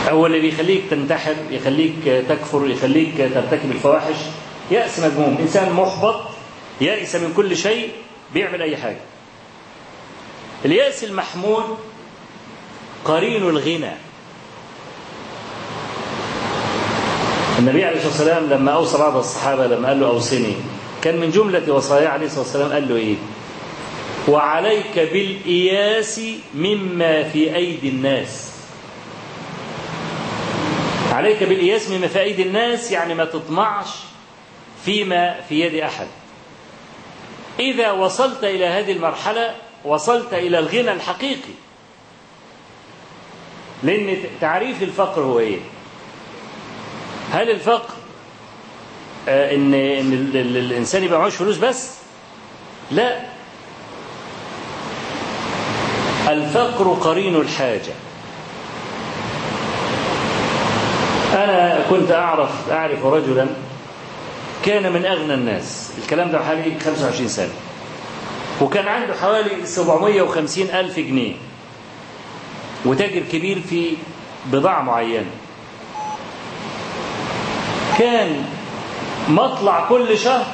هو اللي بيخليك تنتحر يخليك تكفر يخليك ترتكب الفواحش. يأس مذموم إنسان محبط يأس من كل شيء بيعمل أي حاجة. اليأس المحمود قرين الغنى. النبي عليه الصلاة والسلام لما أوصى بعض الصحابة لما قال له أوصني كان من جملة وصايا عليه الصلاة والسلام قال له إيه؟ وعليك بالإياس مما في أيدي الناس. عليك بالإياس مما في أيدي الناس يعني ما تطمعش فيما في يد أحد. إذا وصلت إلى هذه المرحلة وصلت إلى الغنى الحقيقي. لأن تعريف الفقر هو إيه؟ هل الفقر آه ان إن الإنسان يبقى معهوش فلوس بس؟ لا. الفقر قرين الحاجة. أنا كنت أعرف أعرف رجلا كان من أغنى الناس. الكلام ده حوالي 25 سنة. وكان عنده حوالي 750 ألف جنيه. وتاجر كبير في بضاعة معينة. كان مطلع كل شهر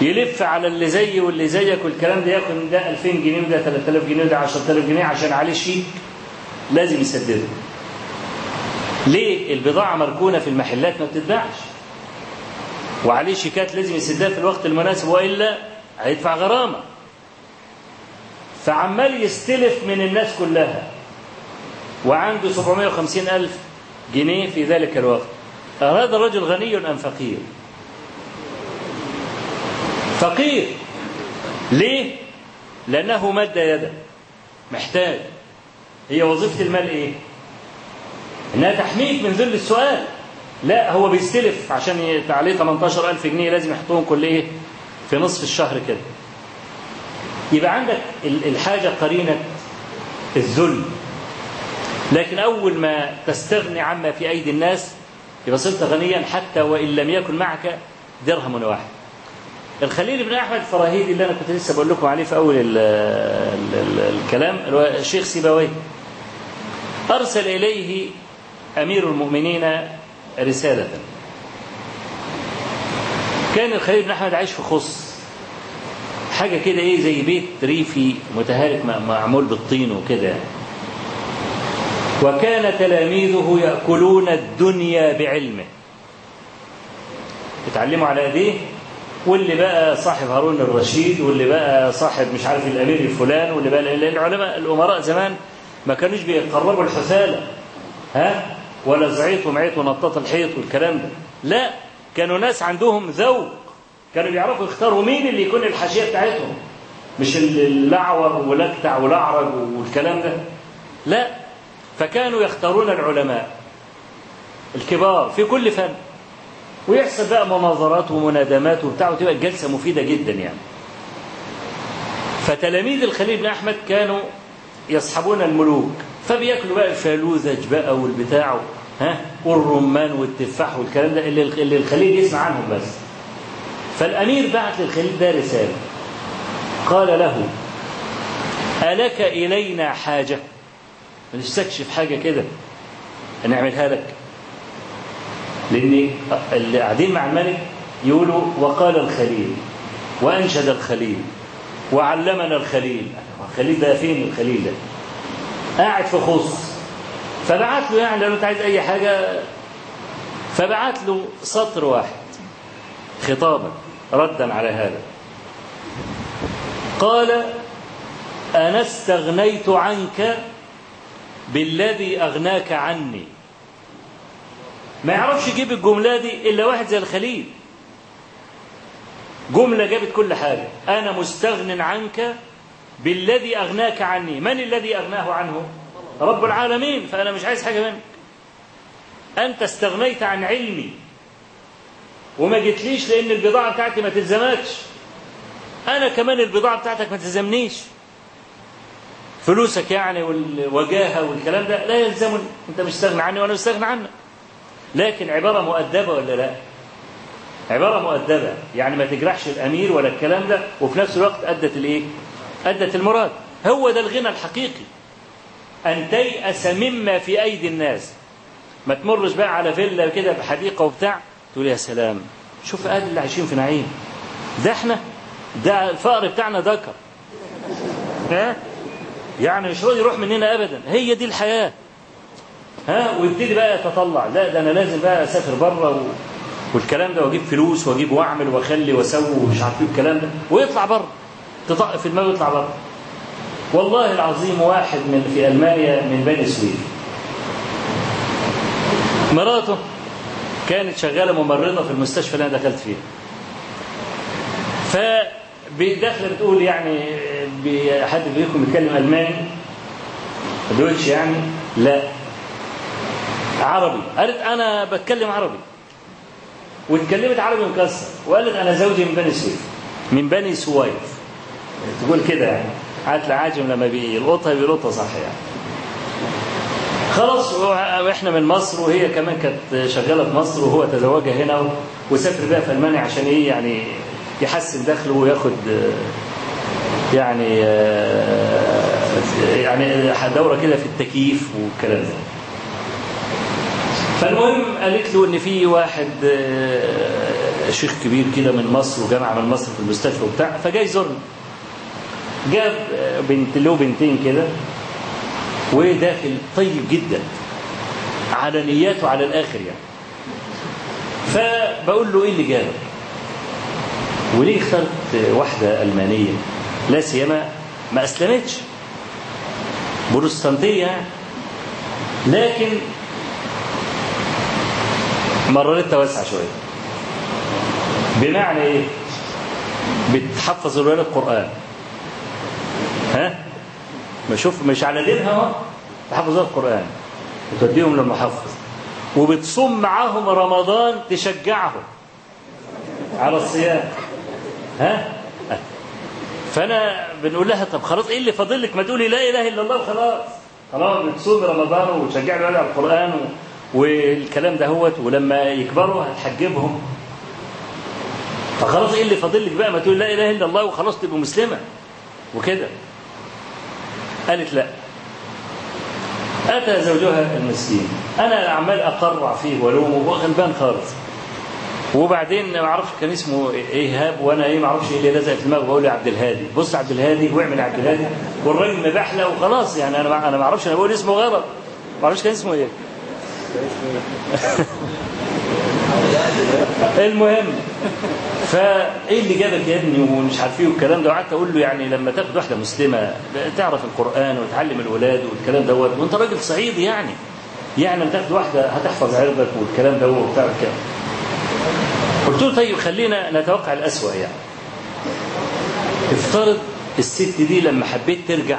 يلف على اللي زيي واللي زيك والكلام ده ياخد ده 2000 جنيه وده 3000 جنيه وده 10000 جنيه عشان عليه شيك لازم يسدده. ليه؟ البضاعة مركونة في المحلات ما بتتباعش. وعليه شيكات لازم يسدها في الوقت المناسب وإلا هيدفع غرامة. فعمال يستلف من الناس كلها. وعنده 750 ألف جنيه في ذلك الوقت. هذا الرجل غني أم فقير؟ فقير. ليه؟ لأنه مد يده. محتاج. هي وظيفة المال إيه؟ إنها تحميك من ذل السؤال. لا هو بيستلف عشان عليه 18 ألف جنيه لازم يحطهم كل إيه في نصف الشهر كده. يبقى عندك الحاجة قرينة الذل. لكن أول ما تستغني عما في أيدي الناس يبقى صرت غنيا حتى وإن لم يكن معك درهم واحد. الخليل بن أحمد الفراهيدي اللي أنا كنت لسه بقول لكم عليه في أول ال ال ال الكلام الشيخ سيبويه. أرسل إليه أمير المؤمنين رسالة. كان الخليل بن أحمد عايش في خص. حاجة كده إيه زي بيت ريفي متهالك معمول بالطين وكده يعني. وكان تلاميذه يأكلون الدنيا بعلمه. اتعلموا على ايديه واللي بقى صاحب هارون الرشيد واللي بقى صاحب مش عارف الأمير الفلان واللي بقى العلماء الأمراء زمان ما كانوش بيقربوا الحثالة ها؟ ولا زعيط ومعيط ونطاط الحيط والكلام ده. لا كانوا ناس عندهم ذوق. كانوا بيعرفوا يختاروا مين اللي يكون الحاشية بتاعتهم. مش الاعور ولكتع والأعرج والكلام ده. لا فكانوا يختارون العلماء الكبار في كل فن. ويحصل بقى مناظرات ومنادمات وبتاع وتبقى الجلسة مفيدة جدا يعني. فتلاميذ الخليل بن أحمد كانوا يصحبون الملوك فبياكلوا بقى الفالوذج بقى والبتاع ها والرمان والتفاح والكلام ده اللي اللي الخليل يسمع عنهم بس. فالأمير بعت للخليل ده رسالة. قال له ألك إلينا حاجة؟ نستكشف حاجة كده. نعملها لك لأن اللي قاعدين مع الملك يقولوا وقال الخليل وأنشد الخليل وعلمنا الخليل. الخليل ده فين الخليل ده؟ قاعد في خص. فبعت له يعني لو أنت عايز أي حاجة فبعت له سطر واحد خطابا ردا على هذا. قال أنا استغنيت عنك بالذي أغناك عني. ما يعرفش يجيب الجملة دي إلا واحد زي الخليل. جملة جابت كل حاجة. أنا مستغن عنك بالذي أغناك عني. من الذي أغناه عنه؟ رب العالمين. فأنا مش عايز حاجة منك. أنت استغنيت عن علمي وما جيتليش لأن البضاعة بتاعتي ما تلزمكش. أنا كمان البضاعة بتاعتك ما تلزمنيش. فلوسك يعني والوجاهة والكلام ده لا يلزمني أنت مستغني عني وأنا مستغني عنك لكن عبارة مؤدبة ولا لا؟ عبارة مؤدبة. يعني ما تجرحش الأمير ولا الكلام ده وفي نفس الوقت أدت الإيه؟ أدت المراد. هو ده الغنى الحقيقي. أن تيأس مما في أيدي الناس. ما تمرش بقى على فيلا كده بحديقة وبتاع تقول يا سلام شوف أهل اللي عايشين في نعيم. ده إحنا ده الفقر بتاعنا ذكر. ها؟ يعني مش راضي يروح مننا أبدا. هي دي الحياة. ها ويبتدي بقى يتطلع. لا ده أنا لازم بقى أسافر بره و... والكلام ده وأجيب فلوس وأجيب وأعمل وأخلي وأسوي ومش عارف إيه الكلام ده. ويطلع بره تطق في دماغه ويطلع بره والله العظيم واحد من في ألمانيا من بني سويف. مراته كانت شغالة ممرضة في المستشفى اللي أنا دخلت فيها. فداخلة بتقول يعني حد فيكم بيتكلم ألماني؟ Deutsch يعني؟ لا. عربي. قالت أنا بتكلم عربي. واتكلمت عربي مكسر. وقالت أنا زوجي من بني سويف. من بني سويف. تقول كده يعني. عاد العاجم لما بيلقطها بيلقطها صح يعني. خلاص وإحنا من مصر وهي كمان كانت شغالة في مصر وهو تزوجها هنا وسافر بقى في ألمانيا عشان إيه يعني يحسن دخله وياخد يعني يعني دورة كده في التكييف والكلام ده. فالمهم قالت له إن في واحد شيخ كبير كده من مصر وجامعة من مصر في المستشفى وبتاع فجاي يزورني. جاب بنت له بنتين كده وداخل طيب جدا على نياته على الآخر يعني. فبقول له إيه اللي جابك؟ وليه اخترت واحدة ألمانية؟ لا سيما ما أسلمتش. بروتستانتيه يعني لكن مررتها واسعه شوية. بمعنى إيه؟ بتحفظ الولاد القران ها؟ ما شوف مش على دينها أهو تحفظ القرآن وتوديهم للمحفظ. وبتصوم معاهم رمضان تشجعهم على الصيام. ها؟ فأنا بنقول لها طب خلاص إيه اللي فاضل لك ما تقولي لا إله إلا الله وخلاص. خلاص بتصوم رمضان وتشجع الولد على القرآن والكلام ده هوت ولما يكبروا هتحجبهم. فخلاص إيه اللي فاضل لك بقى؟ ما تقول لا إله إلا الله وخلاص تبقى مسلمة. وكده. قالت لا. أتى زوجها المسكين. أنا عمال أقرع فيه وألومه وهو غلبان خالص. وبعدين ما أعرفش كان اسمه إيهاب وأنا إيه ما أعرفش إيه اللي لزق في دماغي بقول عبد الهادي. بص عبد الهادي واعمل عبد الهادي. والراجل مبحله وخلاص يعني أنا أنا ما أعرفش أنا بقول اسمه غلط ما أعرفش كان اسمه إيه. المهم فايه اللي جابك يا ابني ومش عارف إيه والكلام ده؟ وقعدت أقول له يعني لما تاخد واحدة مسلمة تعرف القرآن وتعلم الولاد والكلام دوت وانت راجل صعيدي يعني. يعني لما تاخد واحدة هتحفظ عرضك والكلام ده وبتاع كده. قلت له طيب خلينا نتوقع الأسوأ يعني. افترض الست دي لما حبيت ترجع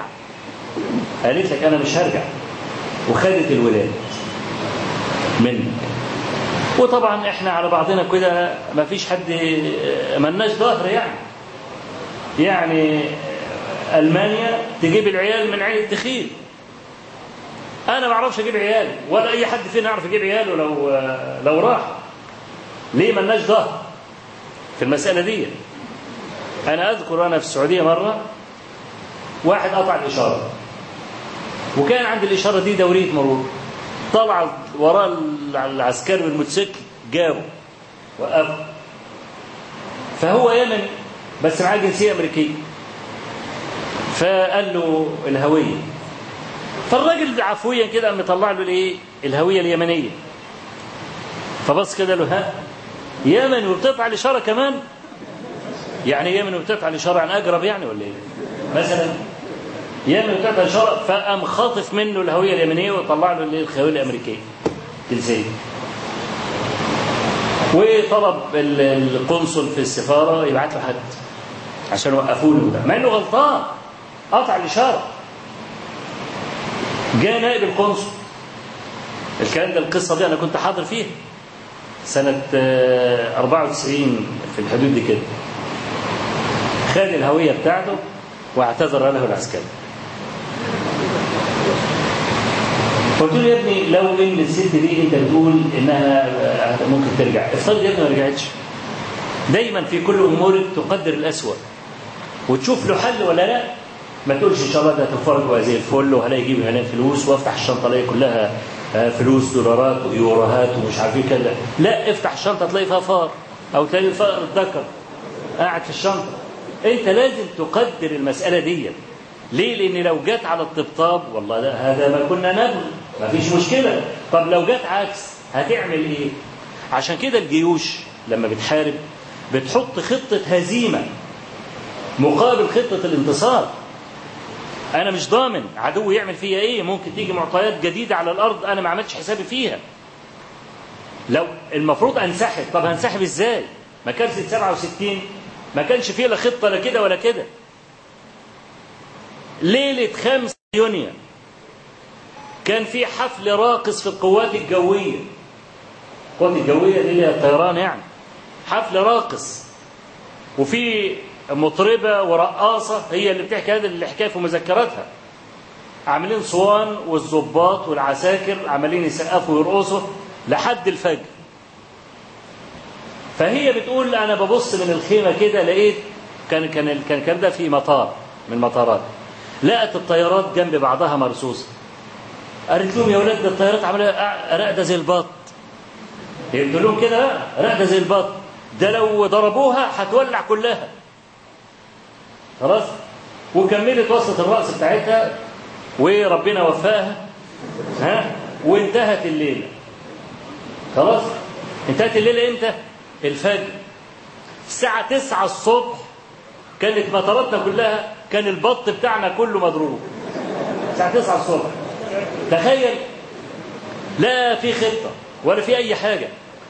قالت لك أنا مش هرجع وخدت الولاد منك وطبعا إحنا على بعضنا كده ما فيش حد ملناش ظهر يعني. يعني ألمانيا تجيب العيال من عين التخيل أنا ما أعرفش أجيب عيال ولا أي حد فينا يعرف يجيب عياله لو لو راح. ليه ملناش ظهر في المسألة دي؟ أنا أذكر أنا في السعودية مرة واحد قطع الإشارة وكان عند الإشارة دي دورية مرور طلع وراه العسكري بالموتوسيكل جابه وقفه. فهو يمني بس معاه جنسية أمريكية. فقال له الهوية. فالراجل عفويا كده قام مطلع له الإيه؟ الهوية اليمنية. فبص كده له ها؟ يمن وبتقطع الإشارة كمان؟ يعني يمن وبتقطع الإشارة عن أقرب يعني ولا إيه؟ مثلا يمن وبتقطع الإشارة فقام خاطف منه الهوية اليمنية وطلع له الهوية الأمريكية. جنسية وطلب القنصل في السفارة يبعت له حد عشان وقفوا له ده. مع إنه غلطان. قطع الإشارة. جاء نائب القنصل. الكلام ده القصة دي أنا كنت حاضر فيها. سنة 94 في الحدود دي كده. خد الهوية بتاعته واعتذر له العسكري. قلت له يا ابني لو إن الست دي أنت بتقول إنها ممكن ترجع. افترض يا ابني ما رجعتش. دايما في كل امورك تقدر الأسوأ. وتشوف له حل ولا لا ما تقولش إن شاء الله ده تفرج زي الفل وهلاقي يجيب هنا فلوس وأفتح الشنطة ألاقي كلها فلوس دولارات ويوروهات ومش عارف إيه كده. لا افتح الشنطة تلاقي فيها فار أو تلاقي فار الذكر قاعد في الشنطة. أنت لازم تقدر المسألة دي. ليه؟ لأن لو جت على الطبطاب والله ده هذا ما كنا نبغي. ما فيش مشكلة. طب لو جت عكس هتعمل إيه؟ عشان كده الجيوش لما بتحارب بتحط خطة هزيمة مقابل خطة الانتصار. أنا مش ضامن عدو يعمل فيا إيه. ممكن تيجي معطيات جديدة على الأرض أنا ما عملتش حسابي فيها. لو المفروض أنسحب طب هنسحب إزاي؟ ما كانش 67 ما كانش فيه لا خطة لا كده ولا كده. ليلة 5 يونيو كان في حفل راقص في القوات الجوية. القوات الجوية دي اللي هي الطيران يعني. حفل راقص. وفي مطربة ورقاصة هي اللي بتحكي هذه الحكاية في مذكراتها. عاملين صوان والظباط والعساكر عمالين يسقفوا ويرقصوا لحد الفجر. فهي بتقول أنا ببص من الخيمة كده لقيت كان كان كان ده في مطار من المطارات لقت الطيارات جنب بعضها مرصوصة. قالت لهم يا ولاد ده الطيارات عاملة راقده زي البط. هي بتقول لهم كده بقى راقده زي البط. ده لو ضربوها هتولع كلها. خلاص؟ وكملت وصلت الرأس بتاعتها وربنا وفاها ها؟ وانتهت الليلة. خلاص؟ انتهت الليلة إمتى؟ الفجر. الساعة تسعة الصبح كانت مطاراتنا كلها كان البط بتاعنا كله مضروب. الساعة تسعة الصبح. تخيل! لا في خطة ولا في أي حاجة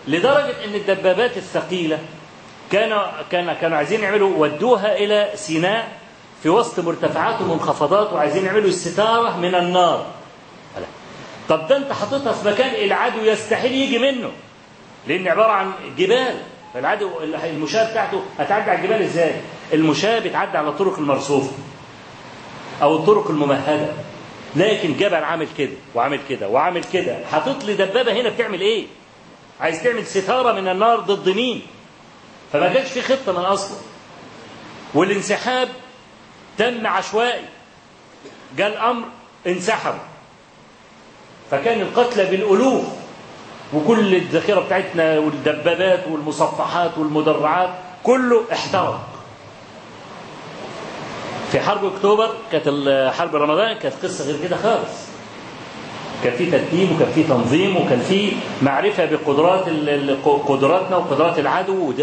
لدرجة أن الدبابات الثقيلة كانوا كان كانوا عايزين يعملوا ودوها إلى سيناء في وسط مرتفعات ومنخفضات وعايزين يعملوا الستارة من النار. طب ده أنت حاططها في مكان العدو يستحيل يجي منه. لأن عبارة عن جبال فالعدو المشاة بتاعته هتعدي على الجبال إزاي؟ المشاة بتعدي على الطرق المرصوفة أو الطرق الممهدة. لكن جبل عامل كده وعامل كده وعامل كده حاطط لي دبابة هنا بتعمل إيه عايز تعمل ستارة من النار ضد مين فما كانش في خطة من أصله. والانسحاب تم عشوائي. جاء الامر انسحبوا فكان القتلى بالألوف. وكل الذخيرة بتاعتنا والدبابات والمصفحات والمدرعات كله احترق. في حرب أكتوبر كانت حرب رمضان كانت قصة غير كده خالص. كان في ترتيب وكان في تنظيم وكان في معرفة بقدرات قدراتنا وقدرات العدو.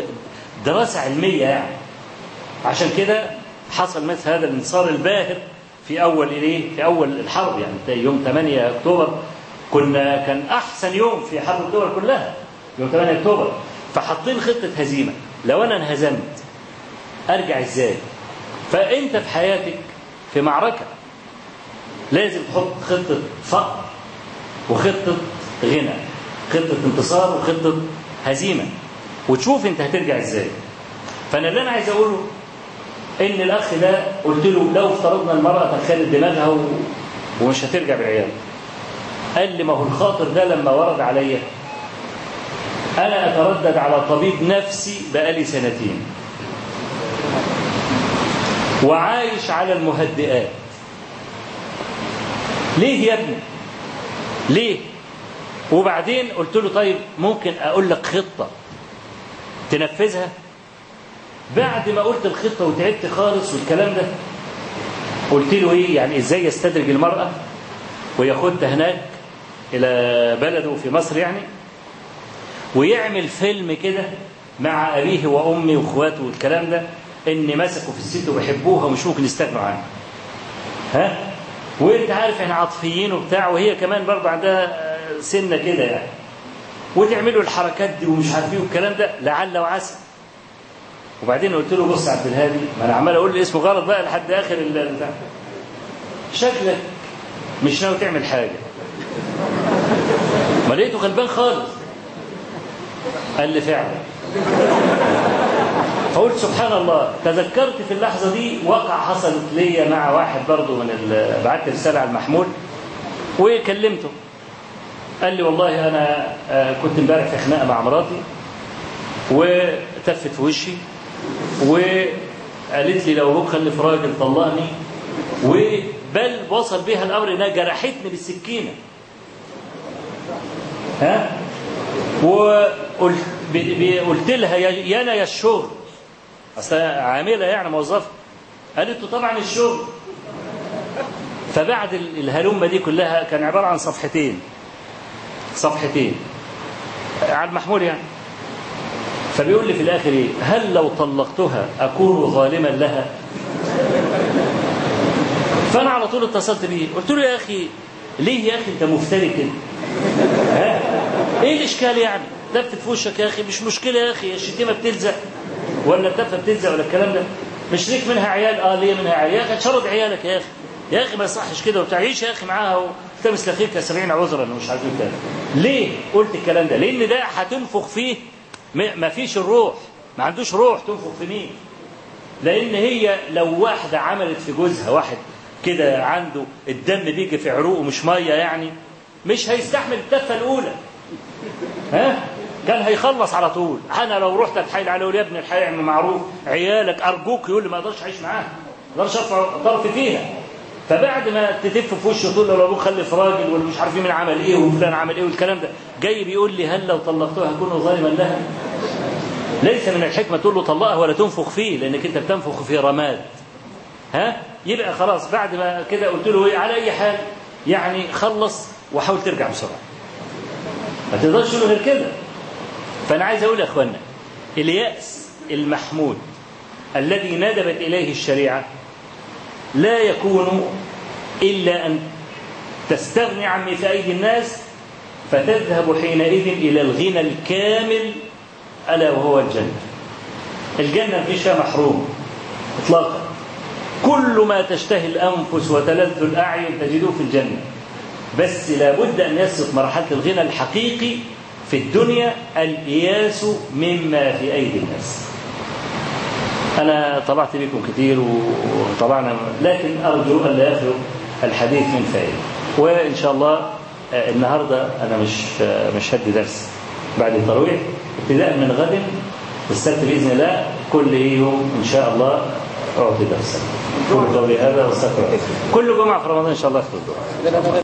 دراسة علمية يعني. عشان كده حصل مثل هذا الانتصار الباهر في أول إيه؟ في أول الحرب يعني. يوم 8 أكتوبر كنا كان أحسن يوم في حرب أكتوبر كلها يوم 8 أكتوبر. فحاطين خطة هزيمة. لو أنا انهزمت أرجع إزاي؟ فأنت في حياتك في معركة لازم تحط خطة فقر وخطة غنى خطة انتصار وخطة هزيمة. وتشوف انت هترجع إزاي. فانا اللي أنا عايز اقوله ان الاخ ده قلت له لو افترضنا المرأة تخلت دماغها. ومش هترجع بالعيال. قال لي ما هو الخاطر ده لما ورد عليا. أنا أتردد على طبيب نفسي بقالي سنتين. وعايش على المهدئات. ليه يا ابني؟ ليه؟ وبعدين قلت له طيب ممكن أقول لك خطة. تنفذها؟ بعد ما قلت الخطة وتعبت خالص والكلام ده قلت له إيه؟ يعني إزاي يستدرج المرأة وياخدها هناك إلى بلده في مصر يعني؟ ويعمل فيلم كده مع أبيه وأمي وإخواته والكلام ده إن مسكوا في الست وبيحبوها ومش ممكن يستغنوا عنها. ها؟ وأنت عارف إحنا عاطفيين وبتاع وهي كمان برضه عندها سنة كده يعني. وتعملوا الحركات دي ومش عارف إيه والكلام ده لعل وعسى. وبعدين قلت له بص عبد الهادي ما أنا عمال أقول اسمه غلط بقى لحد آخر البتاع شكلك مش ناوي تعمل حاجة. ما لقيته غلبان خالص. قال لي فعلا. فقلت سبحان الله تذكرت في اللحظة دي واقع حصلت ليا مع واحد برضه من بعت رسالة على المحمول وكلمته. قال لي والله أنا كنت امبارح في خناقة مع مراتي وتفت في وشي وقالت لي لو روح خلف راجل طلقني وبل وصل بها الأمر إنها جرحتني بالسكينة. ها؟ وقلت قلت لها يا أنا يا الشغل. أصل عاملة يعني موظفة. قالت له طبعا الشغل. فبعد الهلمه دي كلها كان عبارة عن صفحتين. صفحتين. على المحمول يعني. فبيقول لي في الآخر إيه؟ هل لو طلقتها أكون ظالما لها؟ فأنا على طول اتصلت بيه. قلت له يا أخي ليه يا أخي أنت مفتري كده ها؟ إيه الإشكال يعني؟ لفت في وشك يا أخي؟ مش مشكلة يا أخي الشتيمة بتلزق. ولا التفه بتلزق ولا الكلام ده؟ مش ليك منها عيال؟ آه ليه منها عيال. يا أخي تشرد عيالك يا أخي. يا أخي ما يصحش كده وبتاع. يا أخي معاها والتمس لاخيك سبعين عذرا ومش عارف إيه ليه قلت الكلام ده؟ لأن ده هتنفخ فيه ما فيش الروح. ما عندوش روح. تنفخ في مين؟ لأن هي لو واحدة عملت في جوزها واحد كده عنده الدم بيجي في عروقه مش مية يعني مش هيستحمل التفة الأولى. ها؟ كان هيخلص على طول. أنا لو رحت أتحايل عليه يا ابني الحقيقة معروف عيالك أرجوك يقول لي ما أقدرش أعيش معاها ما أقدرش أرفع طرفي فيها. فبعد ما تتف في وشه تقول له لو أبوك خلف راجل ولا مش عارفين مين عمل إيه وفلان عمل إيه والكلام ده جاي بيقول لي هل لو طلقتها هكون ظالما لها. ليس من الحكمة تقول له طلقها ولا تنفخ فيه لأنك أنت بتنفخ في رماد. ها؟ يبقى خلاص بعد ما كده قلت له إيه على أي حال يعني خلص وحاول ترجع بسرعة. ما تقدرش تقول غير كده. فأنا عايز أقول يا اخوانا اليأس المحمود الذي ندبت إليه الشريعة لا يكون إلا أن تستغني عن مثائد الناس فتذهب حينئذ إلى الغنى الكامل ألا وهو الجنة. مفيش فيها محروم اطلاقا. كل ما تشتهي الأنفس وتلذ الأعين تجدوه في الجنة. بس لابد أن يسبق مرحلة الغنى الحقيقي في الدنيا الإياس مما في أيدي الناس. أنا طبعت بكم كثير وطبعنا لكن أرجو أن لا يخلو الحديث من فائدة. وإن شاء الله النهاردة أنا مش مش هدي درس بعد التراويح. ابتداء من غد السبت بإذن الله كل يوم إن شاء الله أعطي درسا. كل قولي هذا كل جمعة في رمضان إن شاء الله أخذ